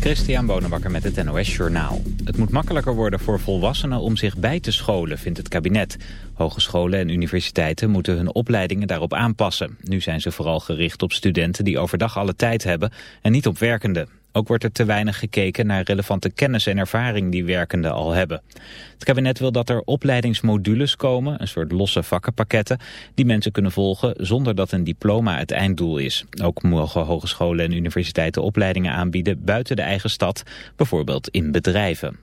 Christian Bonenbakker met het NOS Journaal. Het moet makkelijker worden voor volwassenen om zich bij te scholen, vindt het kabinet. Hogescholen en universiteiten moeten hun opleidingen daarop aanpassen. Nu zijn ze vooral gericht op studenten die overdag alle tijd hebben en niet op werkenden. Ook wordt er te weinig gekeken naar relevante kennis en ervaring die werkenden al hebben. Het kabinet wil dat er opleidingsmodules komen, een soort losse vakkenpakketten, die mensen kunnen volgen zonder dat een diploma het einddoel is. Ook mogen hogescholen en universiteiten opleidingen aanbieden buiten de eigen stad, bijvoorbeeld in bedrijven.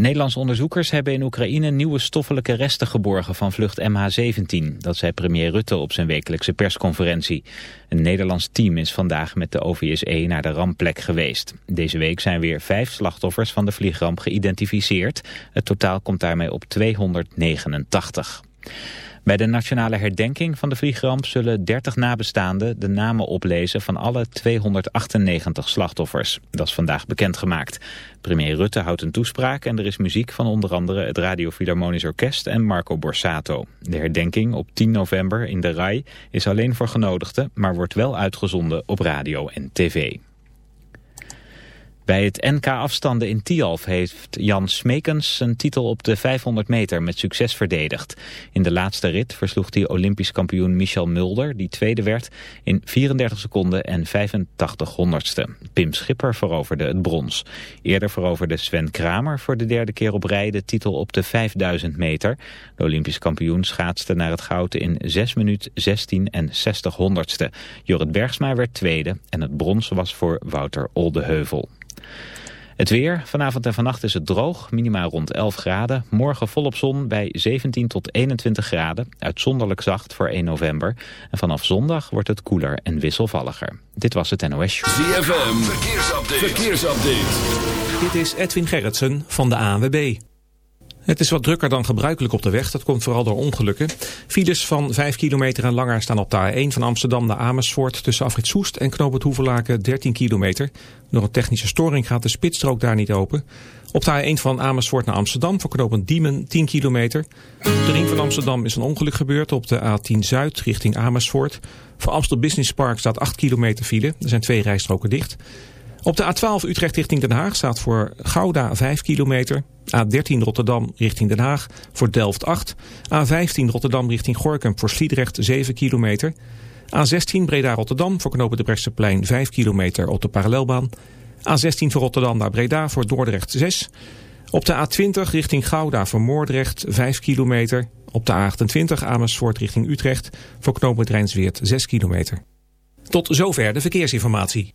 Nederlandse onderzoekers hebben in Oekraïne nieuwe stoffelijke resten geborgen van vlucht MH17. Dat zei premier Rutte op zijn wekelijkse persconferentie. Een Nederlands team is vandaag met de OVSE naar de rampplek geweest. Deze week zijn weer vijf slachtoffers van de vliegramp geïdentificeerd. Het totaal komt daarmee op 289. Bij de nationale herdenking van de vliegramp zullen 30 nabestaanden de namen oplezen van alle 298 slachtoffers. Dat is vandaag bekendgemaakt. Premier Rutte houdt een toespraak en er is muziek van onder andere het Radio Philharmonisch Orkest en Marco Borsato. De herdenking op 10 november in de RAI is alleen voor genodigden, maar wordt wel uitgezonden op radio en tv. Bij het NK afstanden in Tialf heeft Jan Smekens zijn titel op de 500 meter met succes verdedigd. In de laatste rit versloeg hij Olympisch kampioen Michel Mulder, die tweede werd, in 34 seconden en 85 honderdste. Pim Schipper veroverde het brons. Eerder veroverde Sven Kramer voor de derde keer op rij de titel op de 5000 meter. De Olympisch kampioen schaatste naar het goud in 6 minuten 16 en 60 honderdste. Jorrit Bergsma werd tweede en het brons was voor Wouter Oldeheuvel. Het weer. Vanavond en vannacht is het droog. Minimaal rond 11 graden. Morgen volop zon bij 17 tot 21 graden. Uitzonderlijk zacht voor 1 november. En vanaf zondag wordt het koeler en wisselvalliger. Dit was het NOS Show. ZFM. Verkeersupdate. Verkeersupdate. Dit is Edwin Gerritsen van de ANWB. Het is wat drukker dan gebruikelijk op de weg. Dat komt vooral door ongelukken. Files van 5 kilometer en langer staan op de A1 van Amsterdam naar Amersfoort... tussen Afrit Soest en Knoop Hoevelaken 13 kilometer. Door een technische storing gaat de spitsstrook daar niet open. Op de A1 van Amersfoort naar Amsterdam voor knooppunt Diemen 10 kilometer. De ring van Amsterdam is een ongeluk gebeurd op de A10 Zuid richting Amersfoort. Voor Amstel Business Park staat 8 kilometer file. Er zijn twee rijstroken dicht. Op de A12 Utrecht richting Den Haag staat voor Gouda 5 kilometer. A13 Rotterdam richting Den Haag voor Delft 8. A15 Rotterdam richting Gorkum voor Sliedrecht 7 kilometer. A16 Breda-Rotterdam voor knopen de Brechtseplein 5 kilometer op de parallelbaan. A16 voor Rotterdam naar Breda voor Dordrecht 6. Op de A20 richting Gouda voor Moordrecht 5 kilometer. Op de A28 Amersfoort richting Utrecht voor knooppunt Rijnsweert 6 kilometer. Tot zover de verkeersinformatie.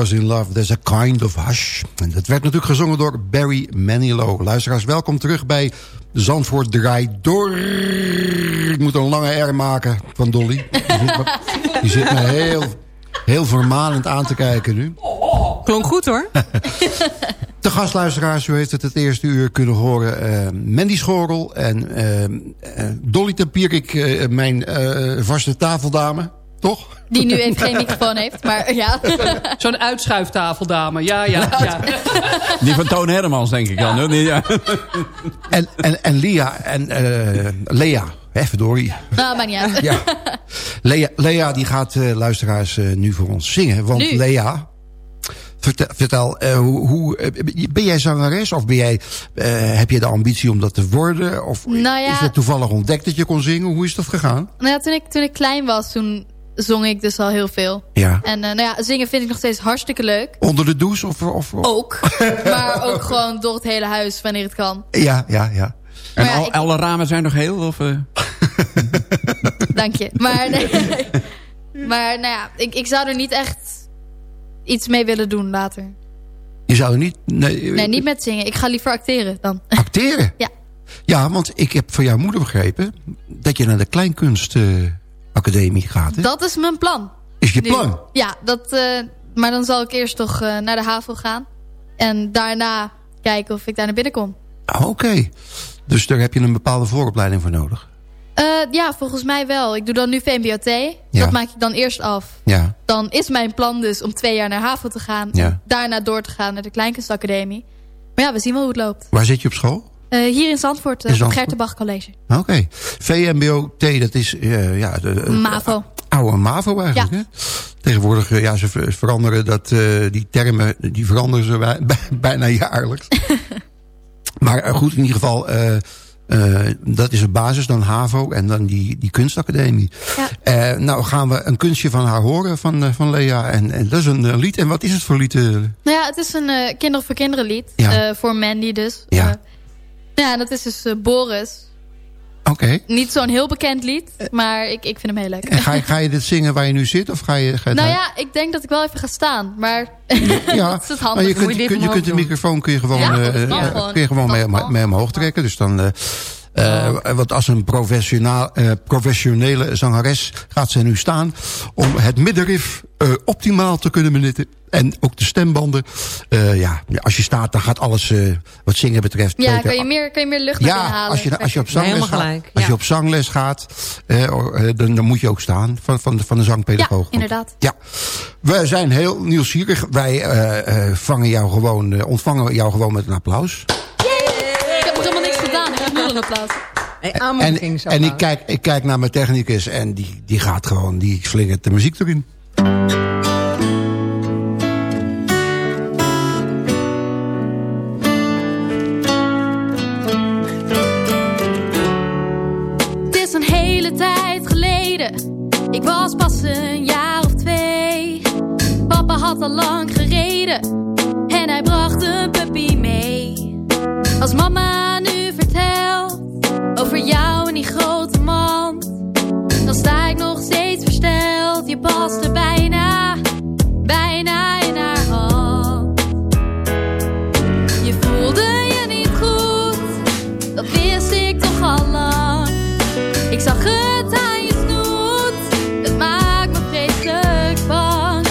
Lovers in Love, there's a kind of hush. En dat werd natuurlijk gezongen door Barry Manilow. Luisteraars, welkom terug bij Zandvoort Draai Door. Ik moet een lange R maken van Dolly. Die zit me, die zit me heel, heel vermanend aan te kijken nu. Klonk goed hoor. De gastluisteraars, u heeft het het eerste uur kunnen horen. eh, Mandy Schorel en eh, eh, Dolly Tempierik, eh mijn vaste tafeldame. Toch? Die nu even geen microfoon heeft, maar ja. Zo'n uitschuiftafeldame. Ja, ja, ja. Die van Toon Hermans, denk ik dan. hoor. Die, ja. En, en, en Lia en eh, Lea. Hè, verdorie. Nou, maakt niet uit. Ja. Lea, Lea die gaat eh, luisteraars eh, nu voor ons zingen. Want Nu? Lea, vertel, vertel eh, hoe, hoe, ben jij zangeres? Of ben jij, eh, heb je de ambitie om dat te worden? Of Nou ja. is het toevallig ontdekt dat je kon zingen? Hoe is dat gegaan? Nou ja, toen ik, toen ik klein was, toen zong ik dus al heel veel. Ja. En eh, nou ja, zingen vind ik nog steeds hartstikke leuk. Onder de douche? Of, of, of- Ook. maar ook gewoon door het hele huis, wanneer het kan. Ja, ja, ja. En ja, al, ik- alle ramen zijn nog heel? Of, eh? Dank je. Maar, nee. maar nou ja, ik, ik zou er niet echt iets mee willen doen later. Je zou er niet... Nee, Nee, niet met zingen. Ik ga liever acteren dan. Acteren? Ja. Ja, want ik heb van jouw moeder begrepen... dat je naar de Kleinkunstacademie gaat. Hè? Dat is mijn plan. is je Nu. plan? Ja, dat, eh, maar dan zal ik eerst toch eh, naar de HAVO gaan. En daarna kijken of ik daar naar binnen kom. Ah, Oké. Dus daar heb je een bepaalde vooropleiding voor nodig. Eh, ja, volgens mij wel. Ik doe dan nu VMBOT. Ja. Dat maak ik dan eerst af. Ja. Dan is mijn plan dus om twee jaar naar HAVO te gaan. Ja. Daarna door te gaan naar de Kleinkunstacademie. Maar ja, we zien wel hoe het loopt. Waar zit je op school? Eh, hier in Zandvoort, uh, op Zandvoort? Gertenbach College. Oké. VMBO-T, dat is eh, ja, de, de- MAVO. oude MAVO eigenlijk. Ja. Hè? Tegenwoordig, ja, ze ver- veranderen dat, die termen, die veranderen ze bij- bij- bijna jaarlijks. maar goed, in ieder geval, dat is de basis, dan HAVO en dan die, die kunstacademie. Ja. Nou gaan we een kunstje van haar horen, van, van Lea. En, en dat is een lied. En wat is het voor lied? Nou ja, het is een Kinderen voor Kinderen lied. Ja. Voor Mandy dus. Ja. Eh, ja, dat is dus eh, Boris. Oké. Niet zo'n heel bekend lied, maar ik, ik vind hem heel leuk. En ga je, ga je dit zingen waar je nu zit? Of ga je, ga je nou ja, ik denk dat ik wel even ga staan. Maar Ja, dat is het maar handig. je kunt, je kun- je kunt de microfoon kun je gewoon, Ja, eh, eh, kun je gewoon mee, mee omhoog trekken. Dus dan, eh, eh, Want als een eh, professionele zangeres gaat zij nu staan... om het middenrif eh, optimaal te kunnen benutten. En ook de stembanden. Eh, ja, als je staat, dan gaat alles eh, wat zingen betreft... ja, beter. kan je meer, kan je meer lucht Ja, halen. als je, als je op zangles gaat, als je op zangles gaat dan, dan moet je ook staan van, van, de, van de zangpedagoog. Ja, inderdaad. Ja, we zijn heel nieuwsgierig. Wij eh, eh, vangen jou gewoon, ontvangen jou gewoon met een applaus. Een applaus. Nee, En, en ik, kijk, ik kijk naar mijn technicus en die, die gaat gewoon, die slingert de muziek erin. Het is een hele tijd geleden. Ik was pas een jaar of twee. Papa had al lang gereden. En hij bracht een puppy mee. Als mama jou en die grote man. Dan sta ik nog steeds versteld. Je paste bijna, bijna in haar hand. Je voelde je niet goed. Dat wist ik toch al lang. Ik zag het aan je snoet, het maakt me vreselijk bang.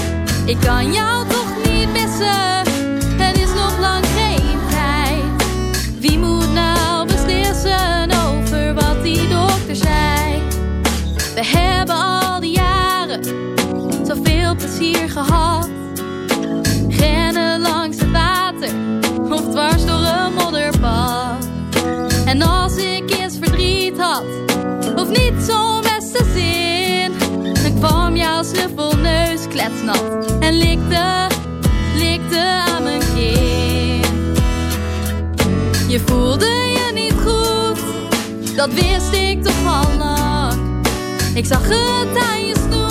Ik kan jou dwars door een modderpad. En als ik eens verdriet had, of niet zo'n beste zin, dan kwam jouw snuffelneus kletsnat en likte, likte aan mijn kin. Je voelde je niet goed, dat wist ik toch al lang. Ik zag het aan je snoet,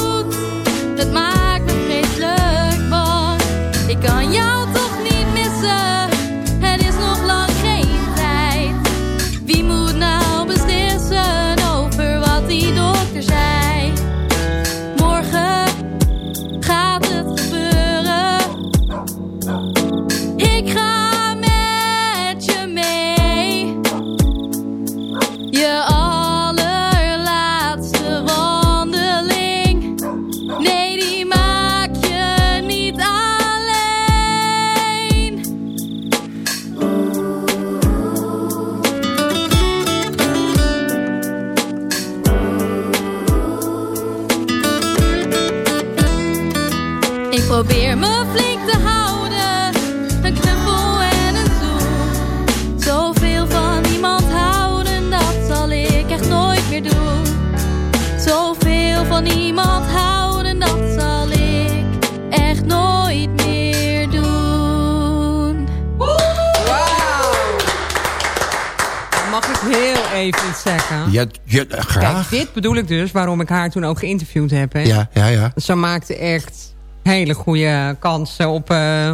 even iets zeggen? Ja, ja, graag. Kijk, dit bedoel ik dus waarom ik haar toen ook geïnterviewd heb. Hè? Ja, ja, ja. Ze maakte echt hele goede kansen op, eh,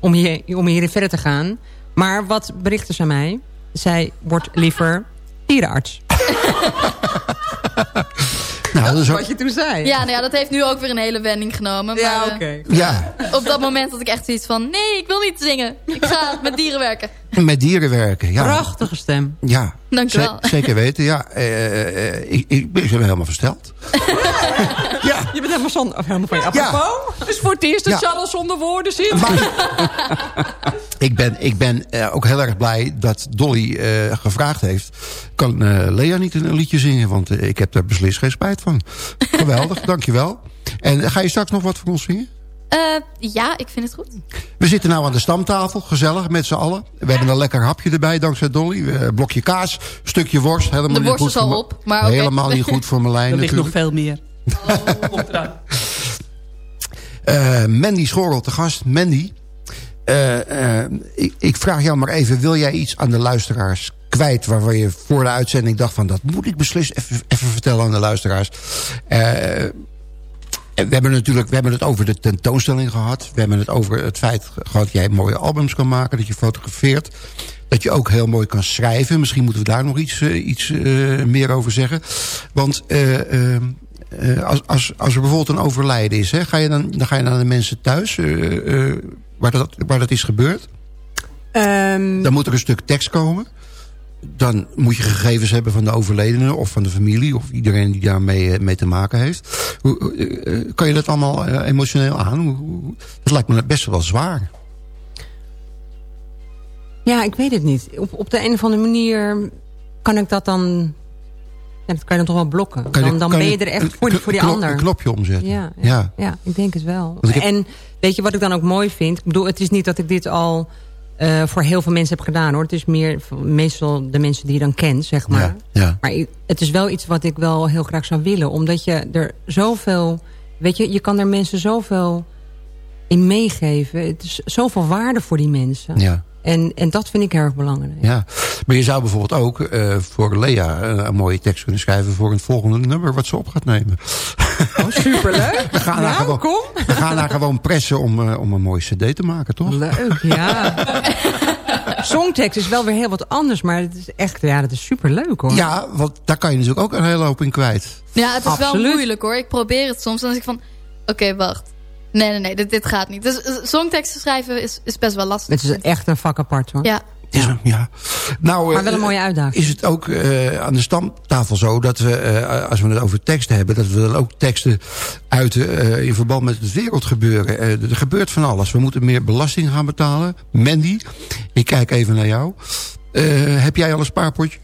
om, hier, om hier verder te gaan. Maar wat berichtte ze mij? Zij wordt liever dierenarts. Nou, dat is ook- Wat je toen zei. Ja, nou ja, dat heeft nu ook weer een hele wending genomen. Maar Ja, eh, oké. ja, op dat moment had ik echt zoiets van... Nee, ik wil niet zingen. Ik ga met dieren werken. met dieren werken. Ja, Prachtige stem. ja. Dank je wel. Ze- zeker weten, ja. Eh, eh, ik, ik ben helemaal versteld. ja, Je bent helemaal, zon, of helemaal van je Ja. apropos. Dus voor het eerst dat Ja. Charles zonder woorden zit. ik ben, ik ben eh, ook heel erg blij dat Dolly eh, gevraagd heeft... kan eh, Lea niet een, een liedje zingen? Want ik heb daar beslist geen spijt van. Geweldig, dankjewel. En ga je straks nog wat voor ons zingen? Eh, ja, ik vind het goed. We zitten nou aan de stamtafel, gezellig met z'n allen. We hebben een lekker hapje erbij, dankzij Dolly. Eh, blokje kaas, stukje worst. Helemaal De niet worst goed is al op, maar oké. Helemaal niet goed voor Marlijn Er ligt nog veel meer. Oh, komt eraan. Eh, Mandy Schorrel te gast. Mandy, ik, ik vraag jou maar even... wil jij iets aan de luisteraars kwijt... waarvan je voor de uitzending dacht van... dat moet ik beslist even, even vertellen aan de luisteraars. We hebben, natuurlijk, we hebben het over de tentoonstelling gehad. We hebben het over het feit gehad dat jij mooie albums kan maken. Dat je fotografeert. Dat je ook heel mooi kan schrijven. Misschien moeten we daar nog iets, eh, iets eh, meer over zeggen. Want eh, als, als, als er bijvoorbeeld een overlijden is... Hè, ga je dan, dan ga je naar de mensen thuis... waar, dat, waar dat is gebeurd. Ehm, Dan moet er een stuk tekst komen. Dan moet je gegevens hebben van de overledene of van de familie... of iedereen die daarmee eh, mee te maken heeft. Hoe, eh, eh, kan je dat allemaal emotioneel aan? Dat lijkt me best wel zwaar. Ja, ik weet het niet. Op, op de een of andere manier kan ik dat dan... Ja, dat kan je dan toch wel blokken. Kan dan dan kan ben je er echt voor, die- voor die knop- ander. Een knopje omzetten. Ja, ja, ik denk het wel. Heb- En weet je wat ik dan ook mooi vind? Ik bedoel, het is niet dat ik dit al eh, voor heel veel mensen heb gedaan hoor. Het is meer meestal de mensen die je dan kent, zeg maar. Ja, ja. Maar het is wel iets wat ik wel heel graag zou willen. Omdat je er zoveel... Weet je, je kan er mensen zoveel in meegeven. Het is zoveel waarde voor die mensen. Ja. En, en dat vind ik heel erg belangrijk. Ja, maar je zou bijvoorbeeld ook eh, voor Lea eh, een mooie tekst kunnen schrijven... voor een volgende nummer wat ze op gaat nemen. Oh, superleuk. We gaan, haar, Nou, gewoon, kom. we gaan haar gewoon pressen om, eh, om een mooie cd te maken, toch? Leuk, ja. Songtekst is wel weer heel wat anders, maar het is echt, ja, dat is superleuk hoor. Ja, want daar kan je natuurlijk ook een hele hoop in kwijt. Ja, het is wel moeilijk hoor. Ik probeer het soms. Dan denk ik van, oké, wacht. Nee, nee, nee, dit, dit gaat niet. Dus eh, songteksten schrijven is, is best wel lastig. Het is echt een vak apart hoor. Ja, Het is ja. Nou, Maar wel een eh, mooie uitdaging. Is het ook eh, aan de stamtafel zo dat we, eh, als we het over teksten hebben... dat we dan ook teksten uiten eh, in verband met het wereldgebeuren. Eh, er gebeurt van alles. We moeten meer belasting gaan betalen. Mandy, ik kijk even naar jou. Eh, heb jij al een spaarpotje?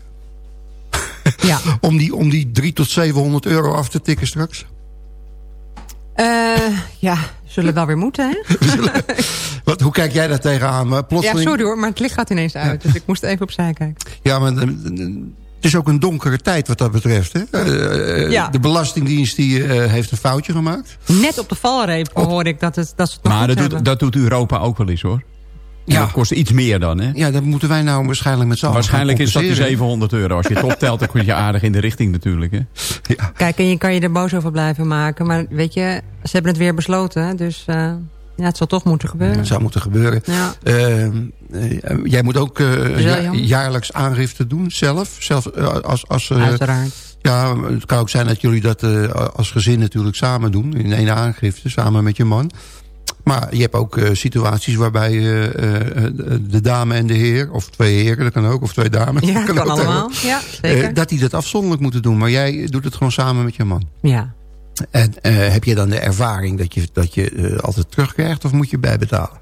Ja. om, die, om die 3 tot 700 euro af te tikken straks? Eh, ja, zullen wel weer moeten hè? Wat, hoe kijk jij daar tegenaan? Ja, plotseling, sorry hoor, maar het licht gaat ineens uit. Dus ik moest even opzij kijken. Ja, maar eh, het is ook een donkere tijd wat dat betreft. Hè? Eh, eh, Ja. De Belastingdienst die, eh, heeft een foutje gemaakt. Net op de valreep hoor ik dat, het, dat ze het nog Maar dat doet, dat doet Europa ook wel eens hoor. Ja. Dat kost iets meer dan hè. Ja, dat moeten wij nou waarschijnlijk met z'n allen Waarschijnlijk is dat die compenseren. 700 euro. Als je het optelt, dan kom je aardig in de richting natuurlijk. Hè? Ja. Kijk, en je kan je er boos over blijven maken. Maar weet je, ze hebben het weer besloten. hè, Dus eh, ja, het zal toch moeten gebeuren. Dat zou moeten gebeuren. Ja. Eh, eh, jij moet ook eh, ja- jaarlijks aangifte doen, zelf. zelf als, als, eh, Uiteraard. ja, het kan ook zijn dat jullie dat eh, als gezin natuurlijk samen doen. In één aangifte, samen met je man. Maar je hebt ook eh, situaties waarbij eh, eh, de dame en de heer... of twee heren, dat kan ook, of twee dames. Ja, dat kan allemaal. Ja, zeker. dat die dat afzonderlijk moeten doen. Maar jij doet het gewoon samen met je man. Ja. En heb je dan de ervaring dat je, dat je altijd terugkrijgt... of moet je bijbetalen?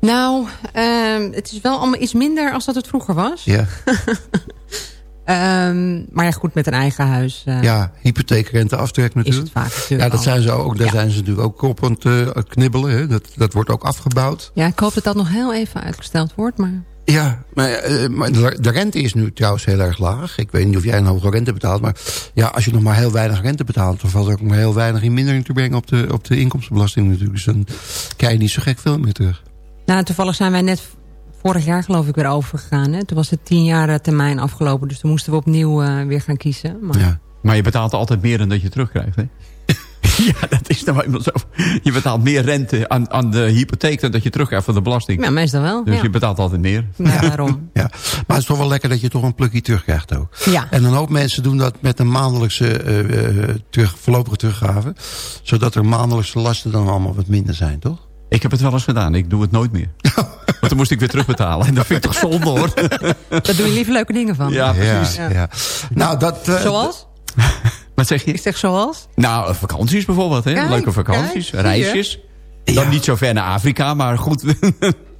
Nou, ehm, het is wel allemaal iets minder als dat het vroeger was. Ja, Ehm, maar ja, goed, met een eigen huis eh, ja hypotheekrente aftrek is natuurlijk. het vaak natuurlijk Ja, dat al. zijn ze ook, daar Ja. zijn ze natuurlijk ook op aan het eh, knibbelen. Hè? Dat, dat wordt ook afgebouwd. Ja, ik hoop dat dat nog heel even uitgesteld wordt. Maar Ja, maar, eh, maar de, rente is nu trouwens heel erg laag. Ik weet niet of jij een hoge rente betaalt. Maar ja, als je nog maar heel weinig rente betaalt... dan valt er ook maar heel weinig in mindering te brengen op de, op de inkomstenbelasting natuurlijk. Dus dan krijg je niet zo gek veel meer terug. nou, toevallig zijn wij net vorig jaar geloof ik weer overgegaan. Hè? Toen was het tien jaar eh, termijn afgelopen. Dus toen moesten we opnieuw eh, weer gaan kiezen. Maar Ja. Maar je betaalt altijd meer dan dat je terugkrijgt. Hè? ja, dat is nou eenmaal zo. Je betaalt meer rente aan, aan de hypotheek dan dat je terugkrijgt van de belasting. ja, meestal wel. Dus ja. je betaalt altijd meer. Ja, daarom. Ja, maar het is toch wel lekker dat je toch een plukje terugkrijgt ook. Ja. En een hoop mensen doen dat met een maandelijkse eh, terug, voorlopige teruggave. Zodat er maandelijkse lasten dan allemaal wat minder zijn, toch? Ik heb het wel eens gedaan. Ik doe het nooit meer. Want dan moest ik weer terugbetalen. En dat vind ik toch zonde hoor. Daar doe je lieve leuke dingen van. Ja, precies. Ja, ja. Nou, dat... eh, Zoals? Wat zeg Ik je? zeg zoals? Nou, vakanties bijvoorbeeld. Hè? Kijk, Leuke vakanties, kijk, reisjes. Dan niet zo ver naar Afrika, maar goed.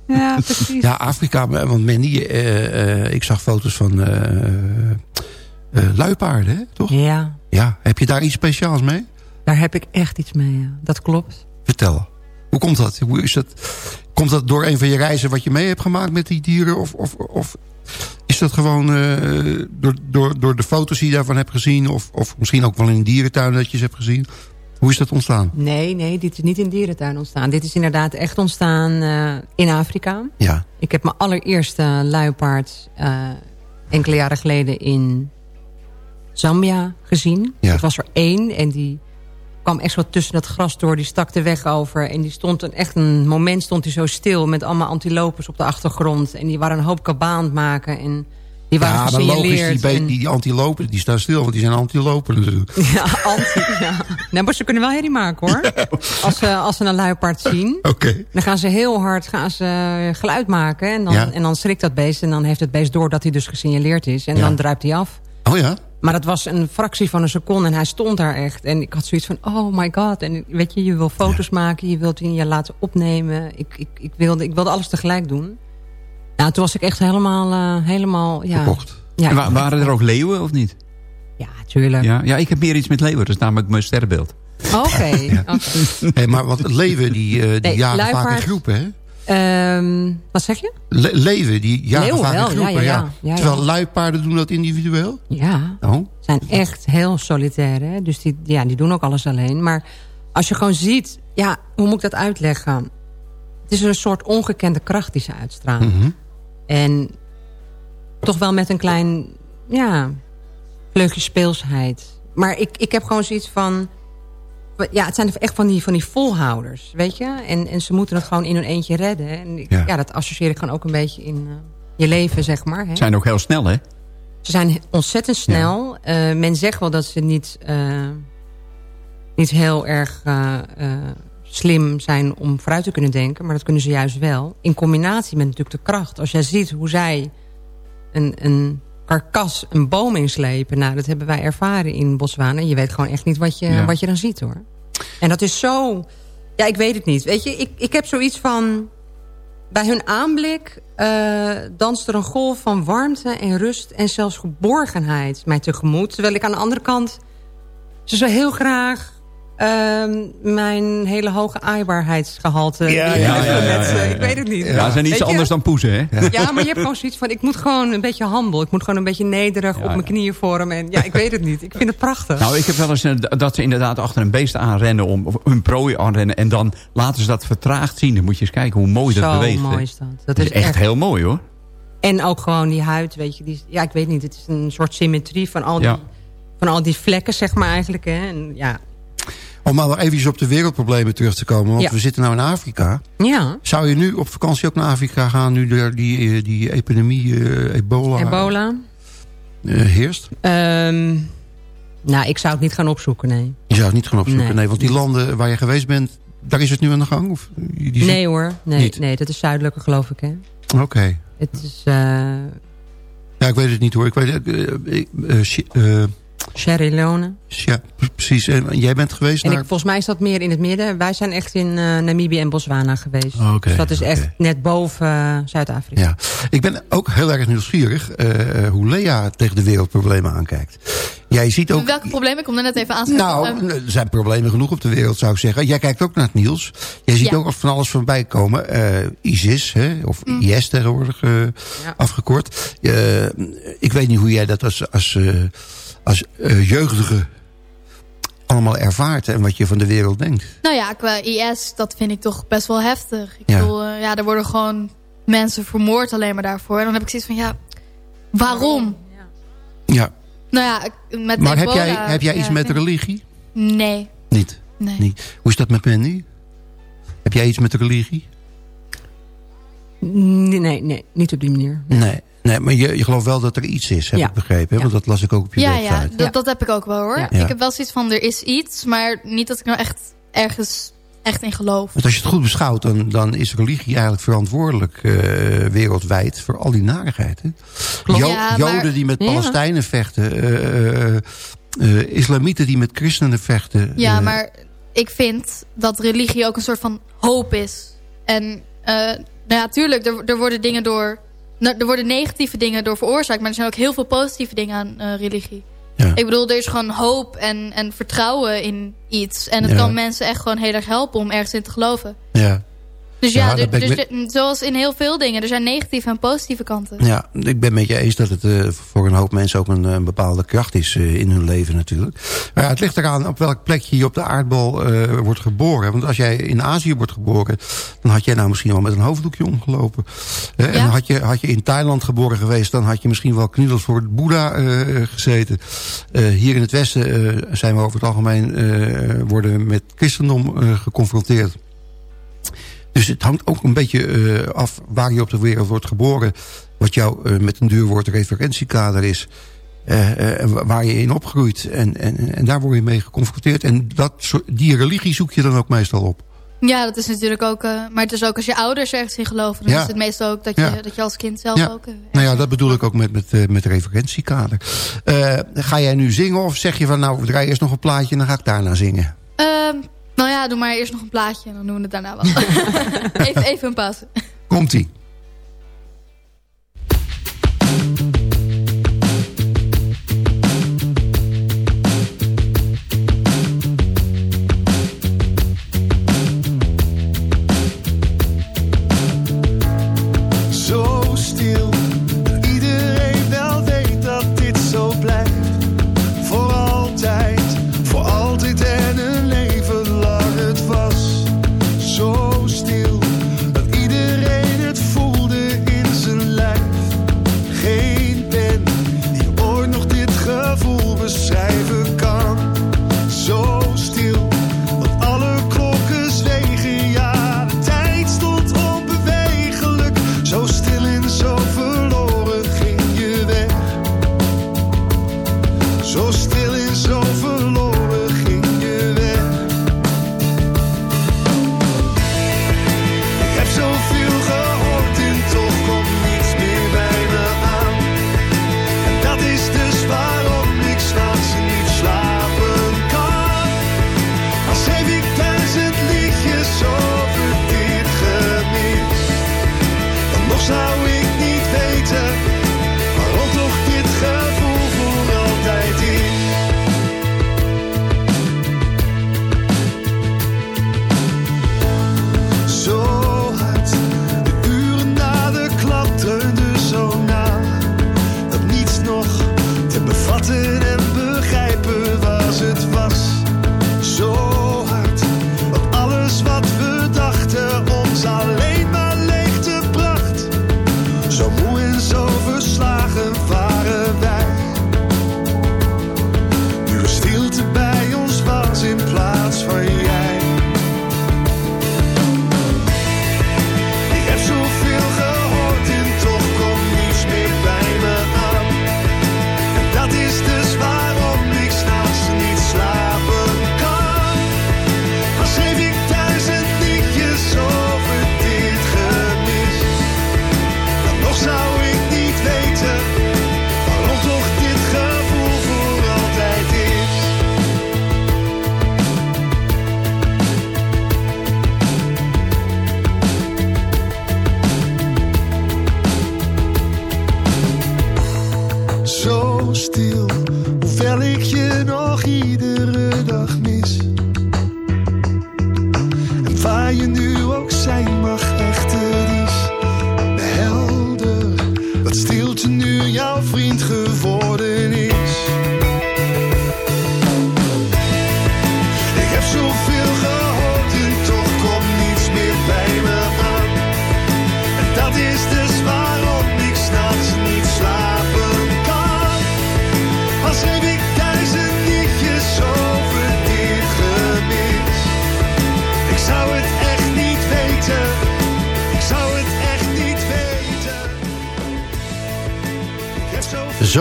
Ja, precies. Ja, Afrika, want Mandy, eh, eh, ik zag foto's van eh, eh, luipaarden, hè, toch? Ja, Ja, heb je daar iets speciaals mee? daar heb ik echt iets mee. Ja. Dat klopt. Vertel. Hoe komt dat? Hoe is dat? Komt dat door een van je reizen wat je mee hebt gemaakt met die dieren? Of, of, of is dat gewoon eh, door, door, door de foto's die je daarvan hebt gezien? Of, of misschien ook wel in een dierentuin dat je ze hebt gezien? Hoe is dat ontstaan? Nee, nee, dit is niet in dierentuin ontstaan. Dit is inderdaad echt ontstaan eh, in Afrika. Ja, Ik heb mijn allereerste luipaard eh, enkele jaren geleden in Zambia gezien. Ja. Het was er één en die kwam echt zo tussen dat gras door. Die stak de weg over en die stond een, echt een moment stond hij zo stil... met allemaal antilopes op de achtergrond. En die waren een hoop kabaan aan het maken en die waren ja maar logisch, die, en- die, antilopen, die staan stil, want die zijn antilopen natuurlijk. Ja, anti, ja. Nee, maar ze kunnen wel herrie maken hoor. Als ze, als ze een luipaard zien... Dan gaan ze heel hard gaan ze geluid maken. En dan, Ja. en dan schrikt dat beest. En dan heeft het beest door dat hij dus gesignaleerd is. En Ja. dan druipt hij af. Oh ja? Maar het was een fractie van een seconde. En hij stond daar echt. En ik had zoiets van, oh my god. En weet je, je wil foto's maken. Je wilt die je laten opnemen. Ik, ik, ik, wilde, ik wilde alles tegelijk doen. Nou, toen was ik echt helemaal... eh, helemaal ja, Verkocht. ja, En wa- waren er ook leeuwen of niet? ja, tuurlijk. Ja, ja, ik heb meer iets met leeuwen. Dat is namelijk mijn sterrenbeeld. Oké. oké. Hey, maar want het leven, die, eh die Nee, jagen vaak in groepen, hè? Ehm, wat zeg je? Le- leven, die jagen Leeuwen vaak in groepen. ja, Terwijl luipaarden doen dat individueel. Ja, Oh, zijn echt heel solitair. Hè? Dus die, ja, die doen ook alles alleen. Maar als je gewoon ziet... Ja, hoe moet ik dat uitleggen? Het is een soort ongekende kracht die ze uitstralen. mhm. En toch wel met een klein... Ja, vleugje speelsheid. Maar ik, ik heb gewoon zoiets van... Ja, het zijn echt van die, van die volhouders, weet je? En, en ze moeten het gewoon in hun eentje redden. En ik, Ja. ja. dat associeer ik gewoon ook een beetje in eh, je leven, zeg maar. Hè? Zijn ook heel snel, hè? Ze zijn ontzettend snel. Eh, men zegt wel dat ze niet, eh, niet heel erg slim zijn om vooruit te kunnen denken. Maar dat kunnen ze juist wel. In combinatie met natuurlijk de kracht. Als jij ziet hoe zij een, een karkas, een boom inslepen. Nou, dat hebben wij ervaren in Botswana. Je weet gewoon echt niet wat je, Ja. wat je dan ziet hoor. En dat is zo... Ja, ik weet het niet. Weet je, ik, ik heb zoiets van... Bij hun aanblik eh, danst er een golf van warmte en rust... en zelfs geborgenheid mij tegemoet. Terwijl ik aan de andere kant... ze zo heel graag ehm, mijn hele hoge aaibaarheidsgehalte... Ja, ja, ja, ja, met, ja, eh, ja. Ik weet het niet. Ja, ze zijn iets anders dan poezen, hè? Ja, maar je hebt gewoon zoiets van... ik moet gewoon een beetje humble. Ik moet gewoon een beetje nederig op mijn knieën vormen. En ja, ik weet het niet. Ik vind het prachtig. Nou, ik heb wel eens eh, dat ze inderdaad achter een beest aanrennen... om of hun prooi aanrennen en dan laten ze dat vertraagd zien. Dan moet je eens kijken hoe mooi dat Zo beweegt. hè. mooi is dat. Dat is is echt, echt- heel mooi, hoor. En ook gewoon die huid, weet je. Die, ja, ik weet niet. Het is een soort symmetrie van al die, Ja. van al die vlekken, zeg maar eigenlijk. Hè. En, ja. Om maar eventjes op de wereldproblemen terug te komen. Want Ja. we zitten nou in Afrika. ja, Zou je nu op vakantie ook naar Afrika gaan... nu er die, eh, die epidemie eh, ebola, ebola. eh, heerst? Ehm, nou, ik zou het niet gaan opzoeken, nee. Je zou het niet gaan opzoeken. Nee. Nee. want die landen waar je geweest bent... daar is het nu aan de gang? Of, die nee hoor, nee, Niet? nee, dat is zuidelijke geloof ik, hè. Oké. Het is Ja, ik weet het niet hoor. Ik weet. Ik- Sierra Leone. ja, precies. En jij bent geweest En ik, naar... volgens mij is dat meer in het midden. Wij zijn echt in eh, Namibië en Botswana geweest. Oké, dus dat is echt net boven eh, Zuid-Afrika. Ja, ik ben ook heel erg nieuwsgierig eh, hoe Lea tegen de wereldproblemen aankijkt. Jij ziet ook... Welke problemen? Ik kom er net even aan. Nou, er zijn problemen genoeg op de wereld, zou ik zeggen. Jij kijkt ook naar het nieuws. Jij ziet Ja. ook van alles voorbij komen. Eh, ISIS, hè, of Mm. IS tegenwoordig afgekort. Eh, ik weet niet hoe jij dat als, als, eh, als eh, jeugdige allemaal ervaart... en wat je van de wereld denkt. Nou ja, qua IS, dat vind ik toch best wel heftig. Ik Ja. bedoel, eh, ja, er worden gewoon mensen vermoord alleen maar daarvoor. En dan heb ik zoiets van, ja, waarom? Ja, Nou ja, met maar heb jij, heb jij ja, iets met religie? Nee, Niet. nee. niet. Hoe is dat met Mandy? Heb jij iets met religie? Nee, nee, nee, niet op die manier. Nee, nee maar je, je gelooft wel dat er iets is, heb Ja. ik begrepen. Hè? Want dat las ik ook op je Ja, website. ja, dat, dat heb ik ook wel hoor. Ik heb wel zoiets van, er is iets, maar niet dat ik nou echt ergens echt in geloof. Want als je het goed beschouwt, dan, dan is religie eigenlijk verantwoordelijk eh, wereldwijd voor al die narigheid. Hè? Jo- Ja, maar- Joden die met Ja. Palestijnen vechten, eh, eh, eh, islamieten die met christenen vechten. Ja, maar ik vind dat religie ook een soort van hoop is. En eh, nou ja, tuurlijk, er, er worden dingen door... nou, Er worden negatieve dingen door veroorzaakt. Maar er zijn ook heel veel positieve dingen aan eh, religie. Ja. Ik bedoel, er is gewoon hoop en, en vertrouwen in iets. En het Ja. kan mensen echt gewoon heel erg helpen om ergens in te geloven. Ja. Dus Ja, zit- zoals in heel veel dingen. Er zijn negatieve en positieve kanten. Ja, ik ben met je eens dat het eh, voor een hoop mensen ook een, een bepaalde kracht is eh, in hun leven natuurlijk. Maar ja, het ligt eraan op welk plekje je op de aardbol eh, wordt geboren. Want als jij in Azië wordt geboren, dan had jij nou misschien wel met een hoofddoekje omgelopen. En had je, had je in Thailand geboren geweest, dan had je misschien wel knielers voor het Boeddha gezeten. Hier in het Westen zijn we over het algemeen worden met christendom geconfronteerd. Dus het hangt ook een beetje eh, af waar je op de wereld wordt geboren. Wat jouw eh, met een duur woord referentiekader is. eh, waar je in opgroeit. En, en, en daar word je mee geconfronteerd. En dat, die religie zoek je dan ook meestal op. Ja, dat is natuurlijk ook... maar het is ook als je ouders ergens in geloven... dan Ja. is het meestal ook dat je, Ja. dat je als kind zelf Ja. ook... eh, Nou ja, dat bedoel ik ook met, met, met referentiekader. Ga jij nu zingen of zeg je van nou, we draaien eerst nog een plaatje en dan ga ik daarna zingen? Nou ja, doe maar eerst nog een plaatje en dan doen we het daarna wel. even, even een pauze. Komt-ie.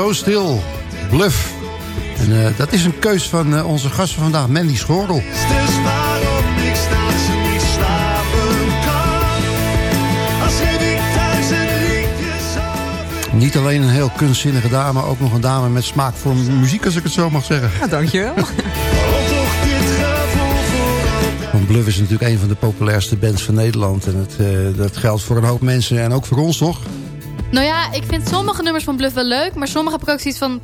Zo stil, bluff. En eh, dat is een keus van eh, onze gast van vandaag, Mandy Schorel. is waarom ik s'nachts niet alleen een heel kunstzinnige dame, maar ook nog een dame met smaak voor muziek, als ik het zo mag zeggen. Ja, dankjewel. Want Bluff is natuurlijk een van de populairste bands van Nederland. En het, eh, dat geldt voor een hoop mensen en ook voor ons, toch? Nou ja, ik vind sommige nummers van Bluff wel leuk. Maar sommige heb ik ook zoiets van...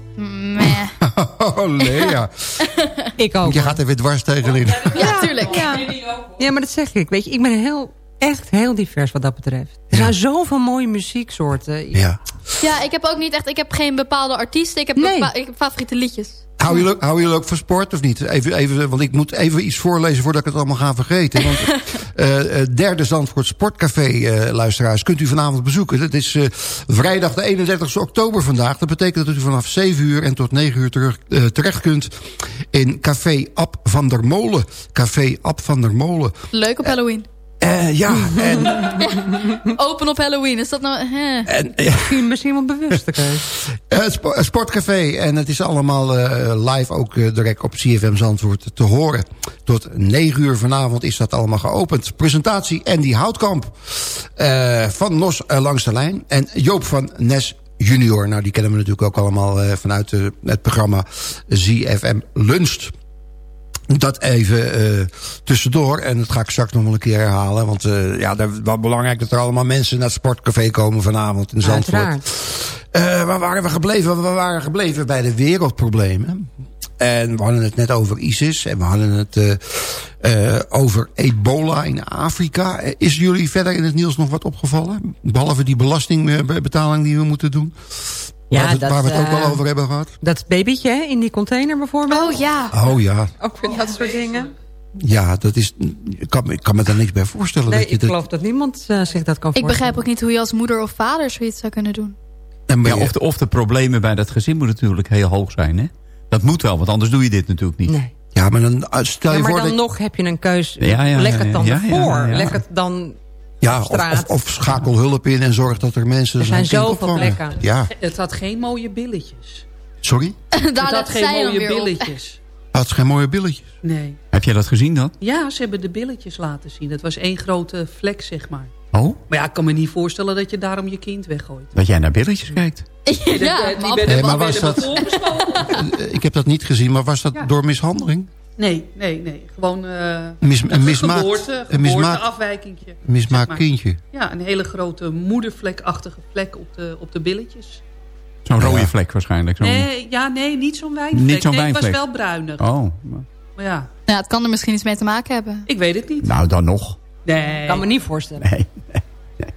Meh. Oh, Lea. Ik ook. Je gaat er weer dwars tegenin. Ja, tuurlijk. Ja. ja, maar dat zeg ik. Weet je, ik ben heel, echt heel divers wat dat betreft. Er zijn zoveel mooie muzieksoorten. Ja. Ja, ik heb ook niet echt... Ik heb geen bepaalde artiesten. Ik heb, Nee. ik heb favoriete liedjes. Hou jullie, hou jullie ook van sport of niet? Even, even, want ik moet even iets voorlezen voordat ik het allemaal ga vergeten. Want eh, eh, derde Zandvoort Sportcafé, eh, luisteraars, kunt u vanavond bezoeken. Dat is eh, vrijdag de 31 oktober vandaag. Dat betekent dat u vanaf 7 uur en tot 9 uur terug, eh, terecht kunt in Café Ab van der Molen. Café Ab van der Molen. Leuk op Halloween. Eh, ja, en, Open op Halloween. Is dat nou... hè? en ja, Misschien wel bewuste keus. Eh, Het spo- het Sportcafé. En het is allemaal eh, live ook eh, direct op CFM Zandvoort te horen. Tot 9 uur vanavond is dat allemaal geopend. Presentatie Andy Houtkamp eh, van NOS eh, Langs de Lijn. En Joop van Nes junior. Nou, die kennen we natuurlijk ook allemaal eh, vanuit eh, het programma ZFM Luncht. Dat even eh, tussendoor. En dat ga ik straks nog wel een keer herhalen. Want eh, ja, dat is wel belangrijk dat er allemaal mensen naar het sportcafé komen vanavond in Zandvoort. Eh, waar waren we gebleven? We waren gebleven bij de wereldproblemen. En we hadden het net over ISIS. En we hadden het over ebola in Afrika. Is jullie verder in het nieuws nog wat opgevallen? Behalve die belastingbetaling die we moeten doen. Ja, waar, we, dat, waar we het ook eh, wel over hebben gehad. Dat babytje hè, in die container bijvoorbeeld. Oh ja. Oh ja, Ook weer dat soort dingen. ja dat is, ik, kan, me- ik kan me daar niks bij voorstellen. Nee, dat je ik dat, geloof dat niemand eh, zich dat kan Ik voorstellen. begrijp ook niet hoe je als moeder of vader zoiets zou kunnen doen. En maar Ja, je- of, de, of de problemen bij dat gezin moeten natuurlijk heel hoog zijn. Hè? Dat moet wel, want anders doe je dit natuurlijk niet. Nee. ja, maar dan eh, stel je Ja, maar voor dan dat... nog heb je een keus. Ja, ja, Leg ja, het dan ja, ja, ervoor. Leg het dan... Ja, straat. of, of schakel hulp in en zorg dat er mensen Er zijn zo'n kind zoveel opvangen. plekken. Ja, Het had geen mooie billetjes. sorry? Het had let geen mooie billetjes. Had geen mooie billetjes. Nee. Heb jij dat gezien dan? Ja, ze hebben de billetjes laten zien. Het was één grote vlek, zeg maar. Oh, Maar ja, ik kan me niet voorstellen dat je daarom je kind weggooit. dat jij naar billetjes kijkt. Ja, Die ben Nee, ik maar was dat- Ik heb dat niet gezien, maar was dat Ja. door mishandeling? Nee, nee, nee. Gewoon eh Mis- een mismaakt- geboorte, een mismaakt zeg maar. kindje. Ja, een hele grote moedervlekachtige vlek op de, op de billetjes. Zo'n Ja. rode vlek waarschijnlijk. Nee, ja, nee, niet zo'n wijnvlek. Niet zo'n nee, wijnvlek. het was wel bruinig. Oh, Maar ja, Ja, het kan er misschien iets mee te maken hebben. ik weet het niet. nou dan nog. Nee. Ik kan me niet voorstellen. Nee.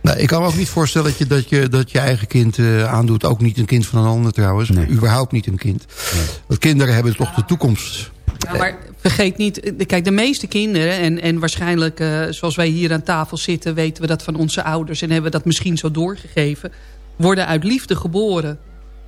Nee, ik kan me ook niet voorstellen dat je dat je, dat je eigen kind eh, aandoet. Ook niet een kind van een ander trouwens. Nee. Überhaupt niet een kind. Want kinderen hebben toch de toekomst. Ja, maar vergeet niet, eh, kijk, de meeste kinderen... en, en waarschijnlijk, eh, zoals wij hier aan tafel zitten... weten we dat van onze ouders en hebben we dat misschien zo doorgegeven... worden uit liefde geboren.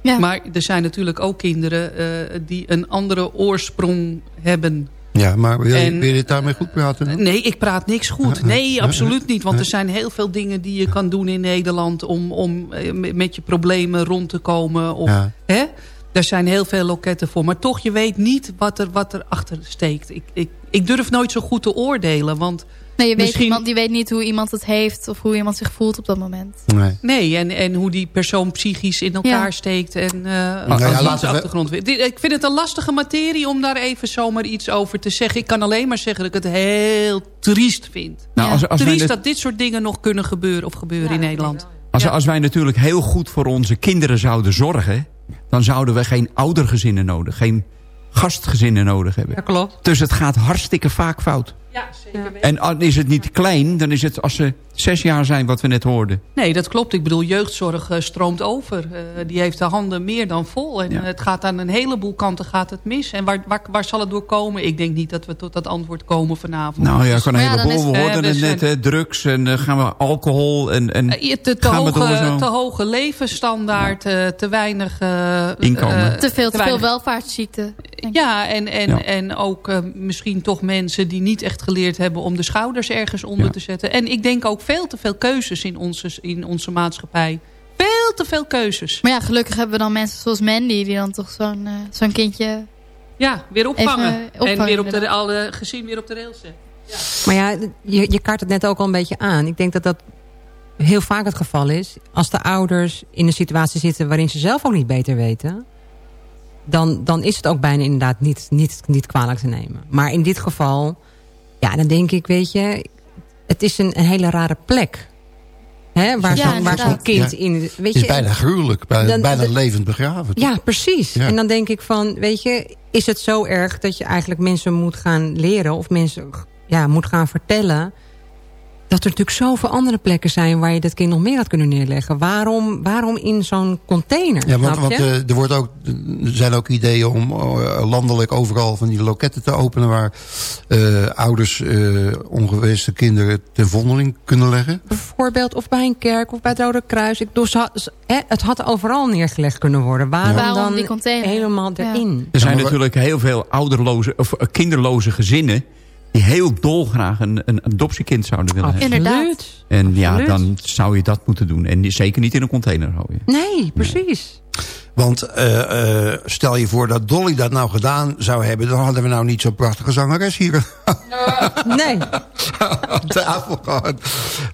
Ja. Maar er zijn natuurlijk ook kinderen eh, die een andere oorsprong hebben. Ja, maar wil, je- En- wil je dit daarmee goed praten? dan? Nee, ik praat niks goed. Nee, absoluut niet. Want er zijn heel veel dingen die je kan doen in Nederland... om, om met- met je problemen rond te komen. Of, Ja. hè? Er zijn heel veel loketten voor. Maar toch, je weet niet wat er, wat er achter steekt. Ik, ik, ik durf nooit zo goed te oordelen. Want Nee, je weet Misschien- iemand die weet niet hoe iemand het heeft... of hoe iemand zich voelt op dat moment. Nee. nee, en, en hoe die persoon psychisch in elkaar Ja. steekt. En uh, Nou ja, laten we- achtergrond. Ik vind het een lastige materie om daar even zomaar iets over te zeggen. Ik kan alleen maar zeggen dat ik het heel triest vind. Nou, als, als, triest net- dat dit soort dingen nog kunnen gebeuren of gebeuren in Nederland. als, Ja. als wij natuurlijk heel goed voor onze kinderen zouden zorgen... dan zouden we geen oudergezinnen nodig, geen gastgezinnen nodig hebben. Ja, klopt. Dus het gaat hartstikke vaak fout. Ja, zeker weten. En al is het niet klein, dan is het als ze zes jaar zijn, wat we net hoorden. Nee, dat klopt. Ik bedoel, jeugdzorg eh, stroomt over. Eh, die heeft de handen meer dan vol. En Ja. het gaat aan een heleboel kanten gaat het mis. En waar, waar, waar zal het door komen? Ik denk niet dat we tot dat antwoord komen vanavond. Nou ja, Dus- kan een ja, dan heleboel. is- We eh, hoorden het dus, net, eh, hè, drugs en eh, gaan we alcohol en, en Eh, te, te, gaan we door hoge, te hoge levensstandaard, eh, te weinig... eh, Inkomen. eh, Te veel, te veel welvaartsziekten. Ja, en, en, Ja. en ook eh, misschien toch mensen die niet echt geleerd hebben... om de schouders ergens onder Ja. te zetten. En ik denk ook veel te veel keuzes in onze, in onze maatschappij. Veel te veel keuzes. Maar ja, gelukkig hebben we dan mensen zoals Mandy... die dan toch zo'n eh, zo'n kindje... Ja, weer opvangen. En weer op de, alle gezin weer op de rails zetten. Maar ja, je, je kaart het net ook al een beetje aan. Ik denk dat dat heel vaak het geval is. Als de ouders in een situatie zitten waarin ze zelf ook niet beter weten... dan, dan is het ook bijna inderdaad niet, niet, niet kwalijk te nemen. Maar in dit geval, ja, dan denk ik, weet je... het is een, een hele rare plek. Hè, waar Ja, zo'n waar zo'n inderdaad. kind Ja. in... Weet Het is je, bijna gruwelijk. Bijna, Dan- bijna de- levend begraven. toch? Ja, precies. Ja. En dan denk ik van, weet je, is het zo erg dat je eigenlijk mensen moet gaan leren of mensen ja, moet gaan vertellen dat er natuurlijk zoveel andere plekken zijn waar je dat kind nog meer had kunnen neerleggen. Waarom, waarom in zo'n container? Ja, want, want eh, er, wordt ook, er zijn ook ideeën om eh, landelijk overal van die loketten te openen... waar eh, ouders eh ongewenste kinderen ten vondeling kunnen leggen. Bijvoorbeeld of bij een kerk of bij het Rode Kruis. Ik, dus, het had overal neergelegd kunnen worden. Waarom, Waarom dan die container? helemaal Ja. erin? Er zijn natuurlijk heel veel ouderloze of kinderloze gezinnen... die heel dolgraag een, een adoptiekind zouden willen hebben. Inderdaad. Absoluut. En ja, Absoluut. dan zou je dat moeten doen. En zeker niet in een container gooien. Nee, precies. Want eh, eh, stel je voor dat Dolly dat nou gedaan zou hebben... dan hadden we nou niet zo'n prachtige zangeres hier Nee. aan tafel gehad.